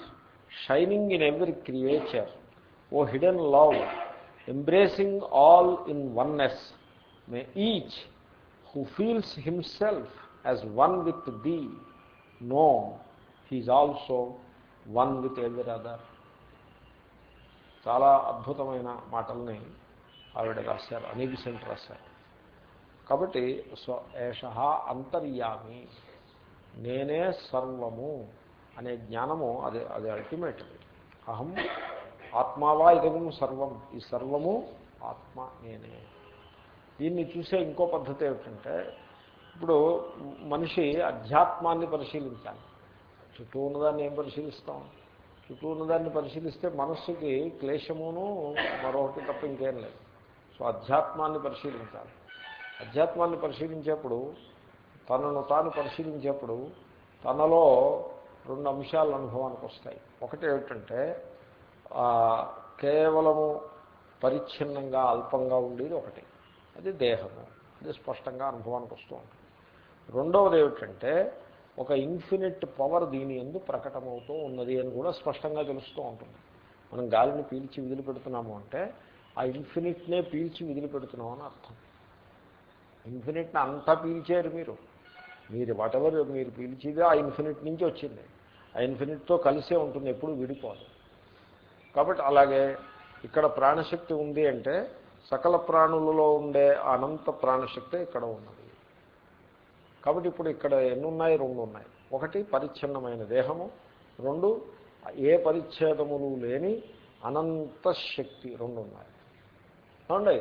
shining in every creature, O hidden love, embracing all in oneness, may each who feels himself as one with thee know he is also one with every other. చాలా అద్భుతమైన మాటల్ని ఆవిడ రాశారు Annie Besant రాశారు కాబట్టి స్వ ఏష అంతర్యామి నేనే సర్వము అనే జ్ఞానము అది అది అల్టిమేట్ అహం ఆత్మావా ఇదగం సర్వం. ఈ సర్వము ఆత్మ నేనే. దీన్ని చూసే ఇంకో పద్ధతి ఏమిటంటే ఇప్పుడు మనిషి అధ్యాత్మాన్ని పరిశీలించాలి. చుట్టూ ఉన్నదాన్ని ఏం పరిశీలిస్తాం? చుట్టూ ఉన్నదాన్ని పరిశీలిస్తే మనస్సుకి క్లేశమును మరొకటి తప్ప ఇంకేం లేదు. సో అధ్యాత్మాన్ని పరిశీలించాలి. అధ్యాత్మాన్ని పరిశీలించేప్పుడు తనను తాను పరిశీలించేప్పుడు తనలో రెండు అంశాలు అనుభవానికి వస్తాయి. ఒకటి ఏమిటంటే కేవలము పరిచ్ఛిన్నంగా అల్పంగా ఉండేది ఒకటి. అది దేహము. అది స్పష్టంగా అనుభవానికి వస్తూ ఉంటుంది. రెండవది ఏమిటంటే ఒక ఇన్ఫినిట్ పవర్ దీని ఎందు ప్రకటమవుతూ ఉన్నది అని కూడా స్పష్టంగా తెలుస్తూ ఉంటుంది. మనం గాలిని పీల్చి వదిలిపెడుతున్నాము అంటే ఆ ఇన్ఫినిట్నే పీల్చి వదిలిపెడుతున్నాం అని అర్థం. ఇన్ఫినిట్ని అంతా పీల్చారు మీరు. మీరు వాటెవర్ మీరు పీల్చేది ఆ ఇన్ఫినిట్ నుంచి వచ్చింది. ఆ ఇన్ఫినిట్తో కలిసే ఉంటుంది ఎప్పుడు విడిపోదు. కాబట్టి అలాగే ఇక్కడ ప్రాణశక్తి ఉంది అంటే సకల ప్రాణులలో ఉండే అనంత ప్రాణశక్తి ఇక్కడ ఉన్నది. కాబట్టి ఇప్పుడు ఇక్కడ ఎన్ని ఉన్నాయి రెండు ఉన్నాయి ఒకటి పరిచ్ఛిన్నమైన దేహము రెండు ఏ పరిచ్ఛేదములు లేని అనంత శక్తి రెండు ఉన్నాయి అవునండి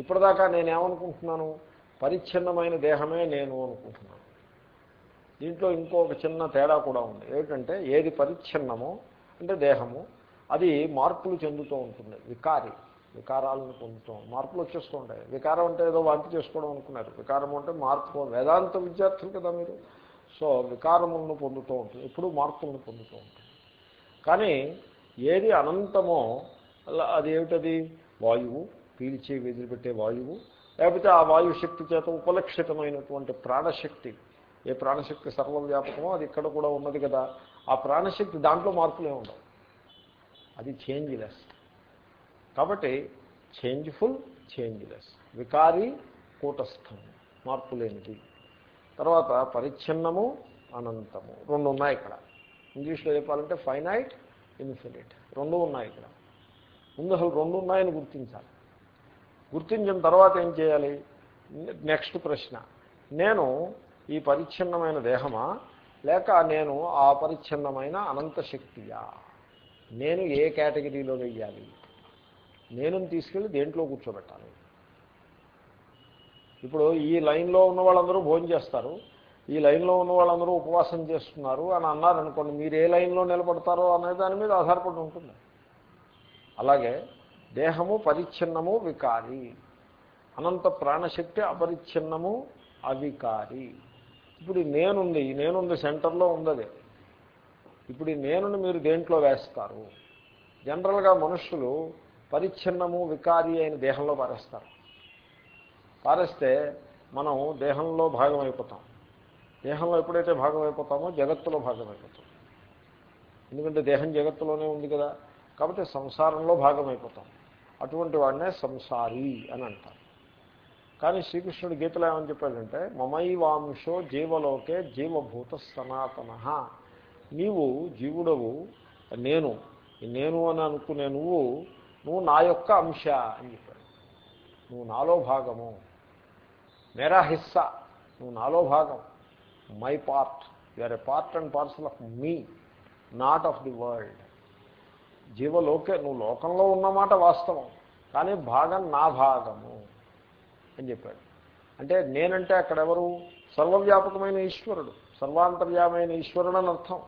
ఇప్పటిదాకా నేనేమనుకుంటున్నాను? పరిచ్ఛిన్నమైన దేహమే నేను అనుకుంటున్నాను. దీంట్లో ఇంకొక చిన్న తేడా కూడా ఉంది. ఏమిటంటే ఏది పరిచ్ఛిన్నమో అంటే దేహము అది మార్పులు చెందుతూ ఉంటుంది. వికారి వికారాలను పొందుతూ మార్పులు వచ్చేస్తూ ఉంటాయి. వికారం అంటే ఏదో వాంతి చేసుకోవడం అనుకున్నారు. వికారం అంటే మార్పు వేదాంత విద్యార్థులు కదా మీరు? సో వికారములను పొందుతూ ఉంటుంది. ఎప్పుడు మార్పులను పొందుతూ ఉంటుంది. కానీ ఏది అనంతమో అది ఏమిటది? వాయువు పీల్చి వెదిలిపెట్టే వాయువు లేకపోతే ఆ వాయుశక్తి చేత ఉపలక్షితమైనటువంటి ప్రాణశక్తి ఏ ప్రాణశక్తి సర్వవ్యాపకమో అది ఇక్కడ కూడా ఉన్నది కదా. ఆ ప్రాణశక్తి దాంట్లో మార్పులే ఉండవు. అది చేంజ్లెస్. కాబట్టి చేంజ్ఫుల్ చేంజ్లెస్. వికారి కూటస్థం. మార్పు లేనిది తర్వాత పరిచ్ఛిన్నము అనంతము. రెండు ఉన్నాయి ఇక్కడ. ఇంగ్లీష్లో చెప్పాలంటే ఫైనైట్ ఇన్ఫినిట్. రెండు ఉన్నాయి ఇక్కడ. ముందు అసలు రెండు ఉన్నాయని గుర్తించాలి. గుర్తించిన తర్వాత ఏం చేయాలి? నెక్స్ట్ ప్రశ్న. నేను ఈ పరిచ్ఛిన్నమైన దేహమా? లేక నేను ఆ పరిచ్ఛిన్నమైన అనంత శక్తియా? నేను ఏ కేటగిరీలో వెయ్యాలి నేను తీసుకెళ్ళి దేంట్లో కూర్చోబెట్టాలి? ఇప్పుడు ఈ లైన్లో ఉన్న వాళ్ళందరూ భోజనం చేస్తారు. ఈ లైన్లో ఉన్న వాళ్ళందరూ ఉపవాసం చేస్తున్నారు అని అన్నారనుకోండి మీరు ఏ లైన్లో నిలబడతారో అనే దాని మీద ఆధారపడి ఉంటుంది. అలాగే దేహము పరిచ్ఛిన్నము వికారి. అనంత ప్రాణశక్తి అపరిచ్ఛిన్నము అవికారి. ఇప్పుడు నేనుంది ఈ నేనుంది సెంటర్లో ఉంది ఇప్పుడు ఈ నేనుని మీరు దేంట్లో వేస్తారు? జనరల్గా మనుషులు పరిచ్ఛిన్నము వికారి అయిన దేహంలో పారేస్తారు. పారేస్తే మనం దేహంలో భాగం అయిపోతాం దేహంలో ఎప్పుడైతే భాగం అయిపోతామో జగత్తులో భాగం అయిపోతాం ఎందుకంటే దేహం జగత్తులోనే ఉంది కదా. కాబట్టి సంసారంలో భాగం అయిపోతాం అటువంటి వాడినే సంసారి అని అంటారు. కానీ శ్రీకృష్ణుడు గీతలో ఏమని చెప్పాడంటే మమైవాంశో జీవలోకే జీవభూత సనాతన. నీవు జీవుడవు నేను నేను అని అనుకునే నువ్వు నువ్వు నా యొక్క అంశ అని చెప్పాడు. నువ్వు నాలో భాగము. మేరా హిస్సా. నువ్వు నాలో భాగం. My part. You're a part and parcel of me not of the world. జీవలోకే నువ్వు లోకంలో ఉన్నమాట వాస్తవం కానీ భాగం నా భాగము. అని చెప్పాడు. అంటే నేనంటే అక్కడ ఎవరు సర్వవ్యాపకమైన ఈశ్వరుడు. సర్వాంతర్యామైన ఈశ్వరుడు అని అర్థం.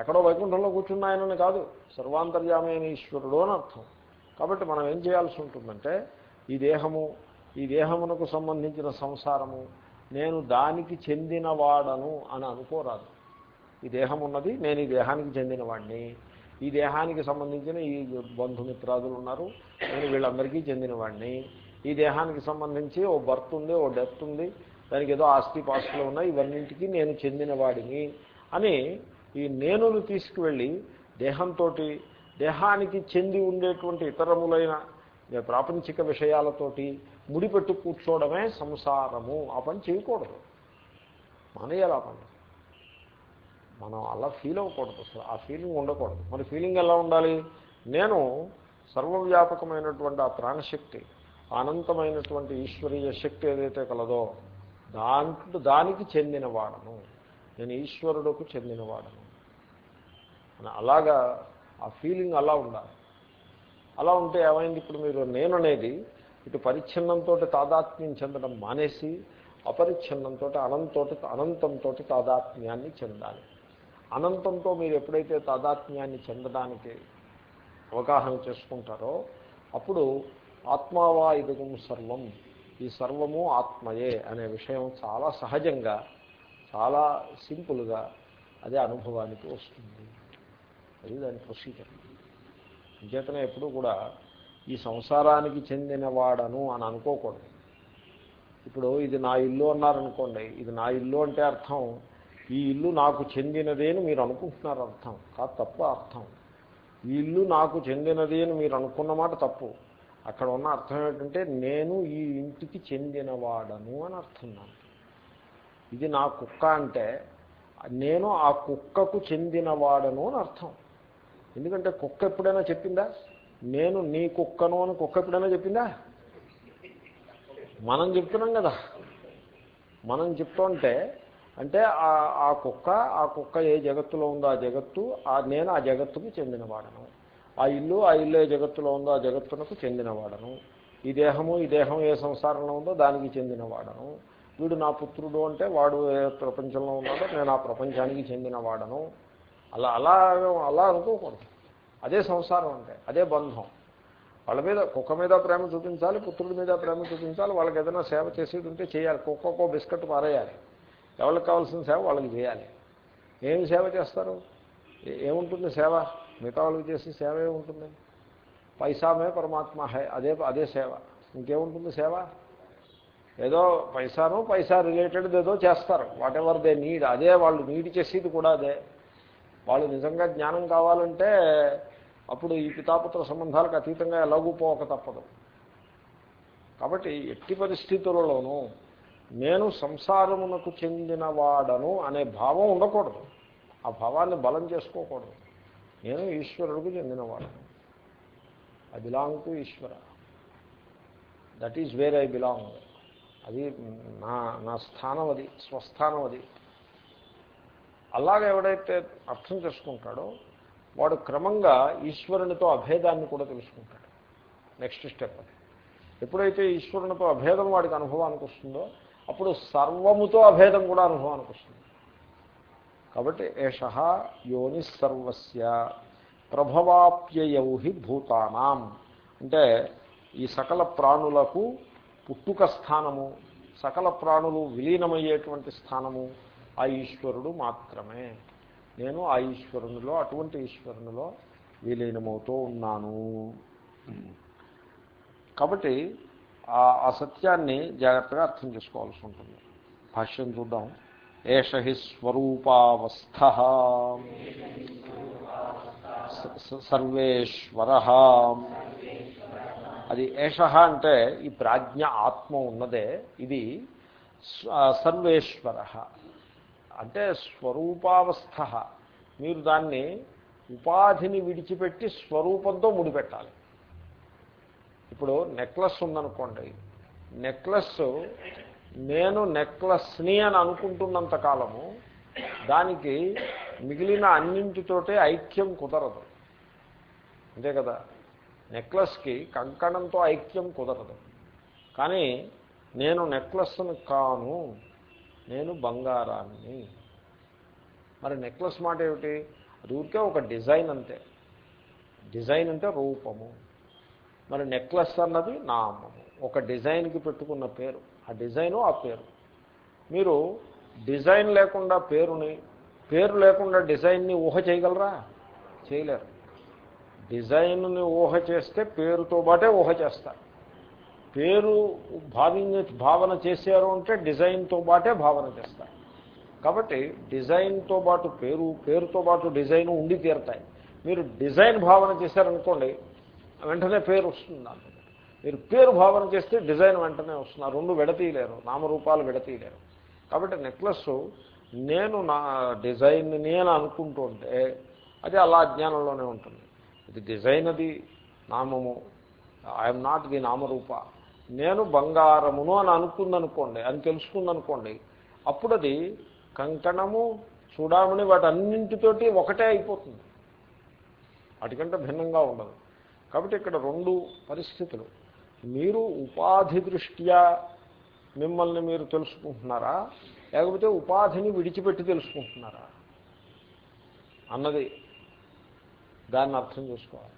ఎక్కడో వైకుంఠంలో కూర్చున్న ఆయనని కాదు. సర్వాంతర్యామైన ఈశ్వరుడు అని అర్థం. కాబట్టి మనం ఏం చేయాల్సి ఉంటుందంటే ఈ దేహము ఈ దేహమునకు సంబంధించిన సంసారము నేను దానికి చెందినవాడను అని అనుకోరాదు. ఈ దేహం ఉన్నది నేను ఈ దేహానికి చెందినవాడిని. ఈ దేహానికి సంబంధించిన ఈ బంధుమిత్రాదులు ఉన్నారు నేను వీళ్ళందరికీ చెందినవాడిని. ఈ దేహానికి సంబంధించి ఓ బర్త్ ఉంది ఓ డెత్ ఉంది దానికి ఏదో ఆస్తి పాస్తులు ఉన్నాయి ఇవన్నింటికి నేను చెందినవాడిని అని ఈ నేనును తీసుకువెళ్ళి దేహంతో దేహానికి చెంది ఉండేటువంటి ఇతరములైన ప్రాపంచిక విషయాలతోటి ముడిపెట్టు కూర్చోవడమే సంసారము. ఆ పని చేయకూడదు. మానేయాలి ఆ పని. మనం అలా ఫీల్ అవ్వకూడదు అసలు. ఆ ఫీలింగ్ ఉండకూడదు. మరి ఫీలింగ్ ఎలా ఉండాలి? నేను సర్వవ్యాపకమైనటువంటి ఆ ప్రాణశక్తి అనంతమైనటువంటి ఈశ్వరీయ శక్తి ఏదైతే కలదో దాంట్లో దానికి చెందినవాడను. నేను ఈశ్వరుడుకు చెందినవాడను. అలాగా ఆ ఫీలింగ్ అలా ఉండాలి. అలా ఉంటే ఏమైంది? ఇప్పుడు మీరు నేననేది ఇటు పరిచ్ఛిన్నంతో తాదాత్మ్యం చెందడం మానేసి అపరిచ్ఛిన్నంతో అనంతో అనంతంతో తాదాత్మ్యాన్ని చెందాలి. అనంతంతో మీరు ఎప్పుడైతే తాదాత్మ్యాన్ని చెందడానికి అవగాహన చేసుకుంటారో అప్పుడు ఆత్మావా ఇదగం సర్వం. ఈ సర్వము ఆత్మయే అనే విషయం చాలా సహజంగా చాలా సింపుల్గా అదే అనుభవానికి వస్తుంది. అది దాని ప్రొసీజర్ అంచేతనే ఎప్పుడు కూడా ఈ సంసారానికి చెందినవాడను అని అనుకోకూడదు. ఇప్పుడు ఇది నా ఇల్లు అన్నారనుకోండి ఇది నా ఇల్లు అంటే అర్థం ఈ ఇల్లు నాకు చెందినదే అని మీరు అనుకుంటున్నారు అర్థం కాదు తప్ప అర్థం. ఈ ఇల్లు నాకు చెందినది అని మీరు అనుకున్న మాట తప్పు. అక్కడ ఉన్న అర్థం ఏంటంటే నేను ఈ ఇంటికి చెందినవాడను అని అర్థం నాకు ఇది నా కుక్క అంటే నేను ఆ కుక్కకు చెందినవాడను అని అర్థం. ఎందుకంటే కుక్క ఎప్పుడైనా చెప్పిందా? నేను నీ కుక్కను అని కుక్క ఎప్పుడైనా చెప్పిందా? మనం చెప్తున్నాం కదా. మనం చెప్తుంటే అంటే ఆ కుక్క ఆ కుక్క ఏ జగత్తులో ఉందో ఆ జగత్తు నేను ఆ జగత్తుకు చెందినవాడను. ఆ ఇల్లు ఆ ఇల్లు జగత్తులో ఉందో ఆ జగత్తునకు చెందినవాడను. ఈ దేహము ఈ దేహం ఏ సంసారంలో ఉందో దానికి చెందినవాడను. వీడు నా పుత్రుడు అంటే వాడు ఏ ప్రపంచంలో ఉన్నాడో నేను ఆ ప్రపంచానికి చెందినవాడను. అలా అలా అలా అనుకోకూడదు. అదే సంసారం అంటే అదే బంధం. వాళ్ళ మీద కుక్క మీద ప్రేమ చూపించాలి పుత్రుడి మీద ప్రేమ చూపించాలి వాళ్ళకి ఏదైనా సేవ చేసేది ఉంటే చేయాలి. కుక్కకో బిస్కెట్ పారేయాలి. ఎవరికి కావాల్సిన సేవ వాళ్ళకి చేయాలి. ఏమి సేవ చేస్తారు? ఏముంటుంది సేవ? మిగతా వాళ్ళకి చేసే సేవ ఏముంటుంది పైసామే పరమాత్మ హై అదే అదే సేవ. ఇంకేముంటుంది సేవ? ఏదో పైసాను పైసా రిలేటెడ్ ఏదో చేస్తారు. వాట్ ఎవర్ దే నీడ్ అదే వాళ్ళు నీడ్ చేసేది కూడా అదే. వాళ్ళు నిజంగా జ్ఞానం కావాలంటే అప్పుడు ఈ పితాపుత్ర సంబంధాలకు అతీతంగా ఎలాగూ పోక తప్పదు. కాబట్టి ఎట్టి పరిస్థితులలోనూ నేను సంసారమునకు చెందినవాడను అనే భావం ఉండకూడదు. ఆ భావాన్ని బలం చేసుకోకూడదు. నేను ఈశ్వరుడికి చెందినవాడు. I belong to Ishwara that is where I belong అది నా నా స్థానం అది స్వస్థానం అది అలాగ ఎవడైతే అర్థం చేసుకుంటాడో వాడు క్రమంగా ఈశ్వరునితో అభేదాన్ని కూడా తెలుసుకుంటాడు. నెక్స్ట్ స్టెప్ అది ఎప్పుడైతే ఈశ్వరునితో అభేదం వాడికి అనుభవానికి వస్తుందో అప్పుడు సర్వముతో అభేదం కూడా అనుభవానికి వస్తుంది. కాబట్టి ఏష యోని సర్వస్య ప్రభవాప్యయౌ భూతానాం. అంటే ఈ సకల ప్రాణులకు పుట్టుక స్థానము సకల ప్రాణులు విలీనమయ్యేటువంటి స్థానము ఆ ఈశ్వరుడు మాత్రమే. నేను ఆ ఈశ్వరునిలో అటువంటి ఈశ్వరునిలో విలీనమవుతూ ఉన్నాను. కాబట్టి ఆ సత్యాన్ని జాగ్రత్తగా అర్థం చేసుకోవాల్సి ఉంటుంది. భాష్యం చూద్దాం. ఏష హి స్వరూపావస్థ సర్వేశ్వర అది ఏష అంటే ఈ ప్రాజ్ఞ ఆత్మ ఉన్నదే ఇది సర్వేశ్వర. అంటే స్వరూపావస్థ. మీరు దాన్ని ఉపాధిని విడిచిపెట్టి స్వరూపంతో ముడిపెట్టాలి. ఇప్పుడు నెక్లెస్ ఉందనుకోండి నెక్లెస్ నేను నెక్లెస్ని అని అనుకుంటున్నంత కాలము దానికి మిగిలిన అన్నింటితోటే ఐక్యం కుదరదు. అంతే కదా? నెక్లెస్కి కంకణంతో ఐక్యం కుదరదు. కానీ నేను నెక్లెస్ను కాను నేను బంగారాన్ని. మరి నెక్లెస్ మాట ఏమిటి? అది ఊరికే ఒక డిజైన్ అంతే. డిజైన్ అంటే రూపము. మరి నెక్లెస్ అన్నది నామము. ఒక డిజైన్కి పెట్టుకున్న పేరు. ఆ డిజైను ఆ పేరు. మీరు డిజైన్ లేకుండా పేరుని పేరు లేకుండా డిజైన్ని ఊహ చేయగలరా? చేయలేరు. డిజైన్ని ఊహ చేస్తే పేరుతో పాటే ఊహ చేస్తారు పేరు భావించ భావన చేశారు అంటే డిజైన్తో పాటే భావన చేస్తారు కాబట్టి డిజైన్తో పాటు పేరు పేరుతో పాటు డిజైన్ ఉండి తీరతాయి. మీరు డిజైన్ భావన చేశారనుకోండి వెంటనే పేరు వస్తుంది దాంట్లో మీరు పేరు భావన చేస్తే డిజైన్ వెంటనే వస్తున్నారు. రెండు విడతీయలేరు. నామరూపాలు విడతీయలేరు. కాబట్టి నెక్లెస్ నేను నా డిజైన్ నేను అనుకుంటుంటే అది అలా అజ్ఞానంలోనే ఉంటుంది. ఇది డిజైన్ అది నామము ఐఎమ్ నాట్ ది నామరూప. నేను బంగారమును అని అనుకుందనుకోండి అని తెలుసుకుందనుకోండి అప్పుడు అది కంకణము చూడమని వాటి అన్నింటితోటి ఒకటే అయిపోతుంది. వాటికంటే భిన్నంగా ఉండదు. కాబట్టి ఇక్కడ రెండు పరిస్థితులు. మీరు ఉపాధి దృష్ట్యా మిమ్మల్ని మీరు తెలుసుకుంటున్నారా? లేకపోతే ఉపాధిని విడిచిపెట్టి తెలుసుకుంటున్నారా? అన్నది దాన్ని అర్థం చేసుకోవాలి.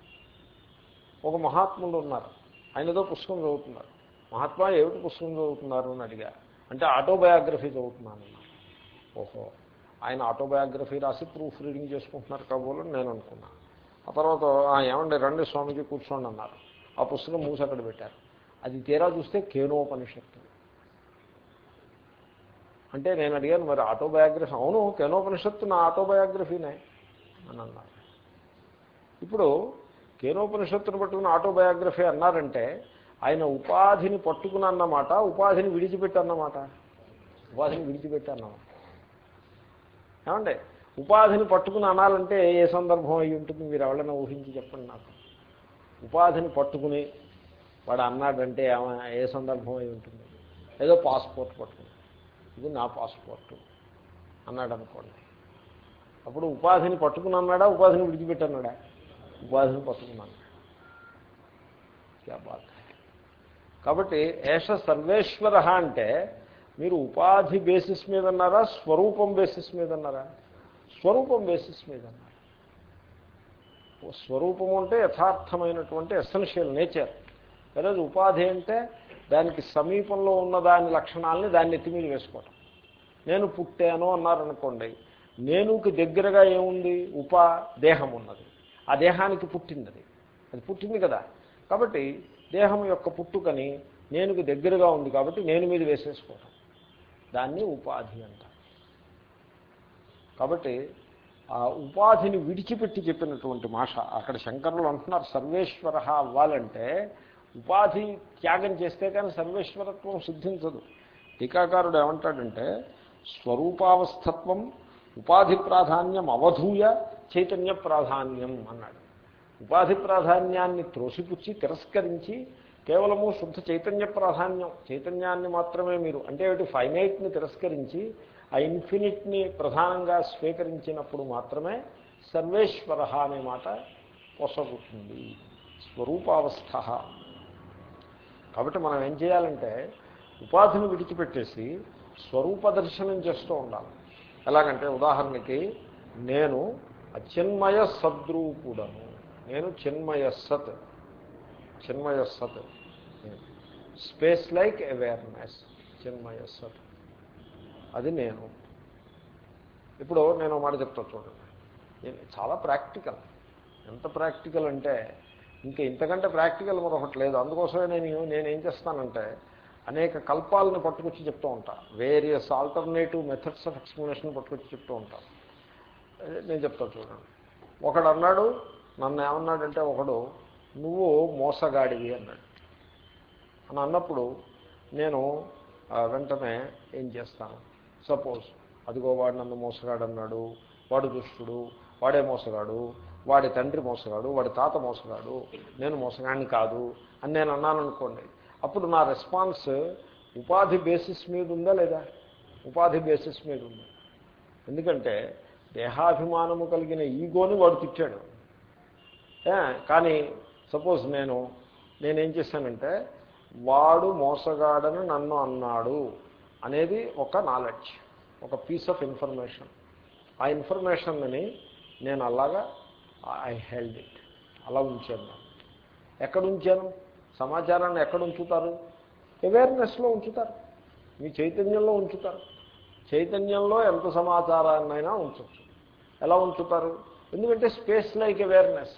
ఒక మహాత్ములు ఉన్నారు. ఆయన ఏదో పుస్తకం చదువుతున్నారు. మహాత్మా ఏమిటి పుస్తకం చదువుతున్నారు అని అడిగా. అంటే ఆటోబయోగ్రఫీ చదువుతున్నాను. ఓహో ఆయన ఆటోబయోగ్రఫీ రాసి ప్రూఫ్ రీడింగ్ చేసుకుంటున్నారు కాబోలని నేను అనుకున్నాను ఆ తర్వాత ఏమండి రండి స్వామికి కూర్చోండి అన్నారు. ఆ పుస్తకం మూసి అక్కడ పెట్టారు. అది తీరా చూస్తే కేనోపనిషత్తు. అంటే నేను అడిగాను మరి ఆటోబయోగ్రఫీ అవును కేనోపనిషత్తు నా ఆటోబయోగ్రఫీనే అని అన్నారు. ఇప్పుడు కేనోపనిషత్తును పట్టుకుని ఆటోబయోగ్రఫీ అన్నారంటే ఆయన ఉపాధిని పట్టుకుని అన్నమాట ఉపాధిని విడిచిపెట్టి అన్నమాట ఉపాధిని విడిచిపెట్టి అన్నమాట ఏమండి? ఉపాధిని పట్టుకుని అనాలంటే ఏ సందర్భం అయి ఉంటుంది? మీరు ఎవరైనా ఊహించి చెప్పండి నాకు. ఉపాధిని పట్టుకుని వాడు అన్నాడంటే ఏ సందర్భం అయి ఉంటుంది? ఏదో పాస్పోర్ట్ పట్టుకుని. ఇది నా పాస్పోర్టు అన్నాడు అనుకోండి. అప్పుడు ఉపాధిని పట్టుకుని అన్నాడా? ఉపాధిని విడిచిపెట్టన్నాడా ఉపాధిని పట్టుకున్నాను బాధ కాబట్టి ఏష సర్వేశ్వర అంటే మీరు ఉపాధి బేసిస్ మీద అన్నారా? స్వరూపం బేసిస్ మీద అన్నారా? స్వరూపం బేసిస్ మీద అన్నారా? స్వరూపము అంటే యథార్థమైనటువంటి ఎసెన్షియల్ నేచర్ లేదా ఉపాధి అంటే దానికి సమీపంలో ఉన్న దాని లక్షణాలని దాన్ని ఎత్తి మీద వేసుకోవటం. నేను పుట్టాను అన్నారనుకోండి నేనుకి దగ్గరగా ఏముంది? ఉపా దేహం ఉన్నది. ఆ దేహానికి పుట్టింది అది. అది పుట్టింది కదా. కాబట్టి దేహం యొక్క పుట్టుకని నేనుకి దగ్గరగా ఉంది కాబట్టి నేను మీద వేసేసుకోవటం. దాన్ని ఉపాధి అంట కాబట్టి ఉపాధిని విడిచిపెట్టి చెప్పినటువంటి మాష. అక్కడ శంకరులు అంటున్నారు సర్వేశ్వర అవ్వాలంటే ఉపాధి త్యాగం చేస్తే కానీ సర్వేశ్వరత్వం సిద్ధించదు. టీకాకారుడు ఏమంటాడంటే స్వరూపావస్థత్వం ఉపాధి ప్రాధాన్యం అవధూయ చైతన్య ప్రాధాన్యం అన్నాడు. ఉపాధి ప్రాధాన్యాన్ని త్రోసిపుచ్చి తిరస్కరించి కేవలము శుద్ధ చైతన్య ప్రాధాన్యం చైతన్యాన్ని మాత్రమే మీరు అంటే ఏమిటి ఫైనైట్ని తిరస్కరించి ఆ ఇన్ఫినిట్ని ప్రధానంగా స్వీకరించినప్పుడు మాత్రమే సర్వేశ్వర అనే మాట పొసగుతుంది. స్వరూపావస్థ. కాబట్టి మనం ఏం చేయాలంటే ఉపాధిని విడిచిపెట్టేసి స్వరూప దర్శనం చేస్తూ ఉండాలి. ఎలాగంటే ఉదాహరణకి నేను అచిన్మయ సద్రూపుడను. నేను చిన్మయ సత్. చిన్మయ సత్. Space like awareness. చిన్మయ సత్. అది నేను. ఇప్పుడు నేను మాట చెప్తా చూడండి. చాలా ప్రాక్టికల్. ఎంత ప్రాక్టికల్ అంటే ఇంకా ఇంతకంటే ప్రాక్టికల్ మరొకటి లేదు. అందుకోసమే నేను నేనేం చేస్తానంటే అనేక కల్పాలను పట్టుకొచ్చి చెప్తూ ఉంటా. Various alternative methods of explanation పట్టుకొచ్చి చెప్తూ ఉంటాను నేను చెప్తా చూడండి. ఒకడు అన్నాడు నన్ను ఏమన్నాడంటే ఒకడు నువ్వు మోసగాడివి అన్నాడు. అని అన్నప్పుడు నేను వెంటనే ఏం చేస్తాను? సపోజ్ అదిగో వాడు నన్ను మోసగాడు అన్నాడు వాడు దుష్టుడు వాడే మోసగాడు వాడి తండ్రి మోసగాడు వాడి తాత మోసగాడు నేను మోసగాడిని కాదు అని నేను అన్నాను అనుకోండి అప్పుడు నా రెస్పాన్స్ ఉపాధి బేసిస్ మీద ఉందా లేదా? ఉపాధి బేసిస్ మీద ఉంది? ఎందుకంటే దేహాభిమానము కలిగిన ఈగోని వాడు తిట్టాడు. కానీ సపోజ్ నేను నేనేం చేశానంటే వాడు మోసగాడని నన్ను అన్నాడు. అనేది ఒక నాలెడ్జ్ ఒక పీస్ ఆఫ్ ఇన్ఫర్మేషన్ ఆ ఇన్ఫర్మేషన్ని నేను అలాగా ఐ హెల్డ్ ఇట్ అలా ఉంచాను. ఎక్కడ ఉంచాను? సమాచారాన్ని ఎక్కడ ఉంచుతారు? అవేర్నెస్లో ఉంచుతారు. మీ చైతన్యంలో ఉంచుతారు. చైతన్యంలో ఎంత సమాచారాన్నైనా ఉంచవచ్చు ఎలా ఉంచుతారు? ఎందుకంటే స్పేస్ లైక్ అవేర్నెస్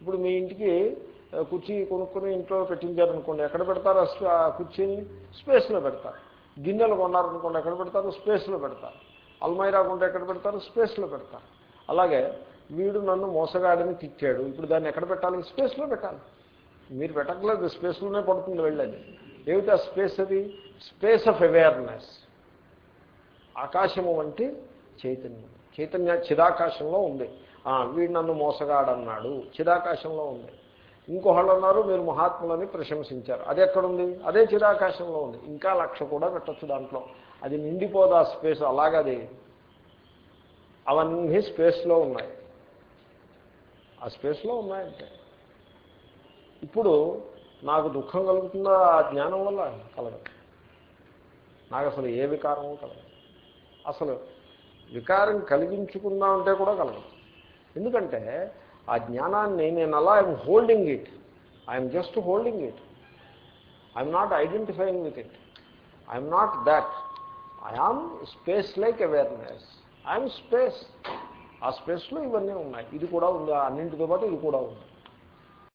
ఇప్పుడు మీ ఇంటికి కుర్చీ కొనుక్కుని ఇంట్లో పెట్టించారనుకోండి ఎక్కడ పెడతారు ఆ కుర్చీని? స్పేస్లో పెడతారు. గిన్నెలు కొన్నారనుకోండి ఎక్కడ పెడతారు? స్పేస్లో పెడతారు. అల్మైరా కొంటే ఎక్కడ పెడతారు? స్పేస్లో పెడతారు. అలాగే వీడు నన్ను మోసగాడని తిట్టాడు. ఇప్పుడు దాన్ని ఎక్కడ పెట్టాలి? స్పేస్లో పెట్టాలి. మీరు పెట్టట్లేదు. స్పేస్లోనే పడుతుంది వెళ్ళేది ఏమిటి ఆ స్పేస్ అది? స్పేస్ ఆఫ్ అవేర్నెస్ ఆకాశము వంటి చైతన్యం. చైతన్య చిదాకాశంలో ఉంది. వీడు నన్ను మోసగాడన్నాడు. చిదాకాశంలో ఉంది. ఇంకొకళ్ళు అన్నారు మీరు మహాత్ములని ప్రశంసించారు. అది ఎక్కడుంది? అదే చిరాకాశంలో ఉంది. ఇంకా లక్ష కూడా పెట్టచ్చు దాంట్లో. అది నిండిపోదా స్పేస్. అలాగది అవన్నీ స్పేస్లో ఉన్నాయి. ఆ స్పేస్లో ఉన్నాయంటే. ఇప్పుడు నాకు దుఃఖం కలుగుతుందా? ఆ జ్ఞానం వల్ల కలగదు. నాకు అసలు ఏ వికారము కలగదు. అసలు వికారం కలిగించుకుందామంటే కూడా కలగదు. ఎందుకంటే ఆ జ్ఞానాన్ని నేను అలా I'm holding it? I'm just holding it. I'm not identifying with it. I'm not that. I am space like awareness. I'm space. ఆ స్పేస్లో ఇవన్నీ ఉన్నాయి. ఇది కూడా ఉంది. అన్నింటితో పాటు ఇది కూడా ఉంది.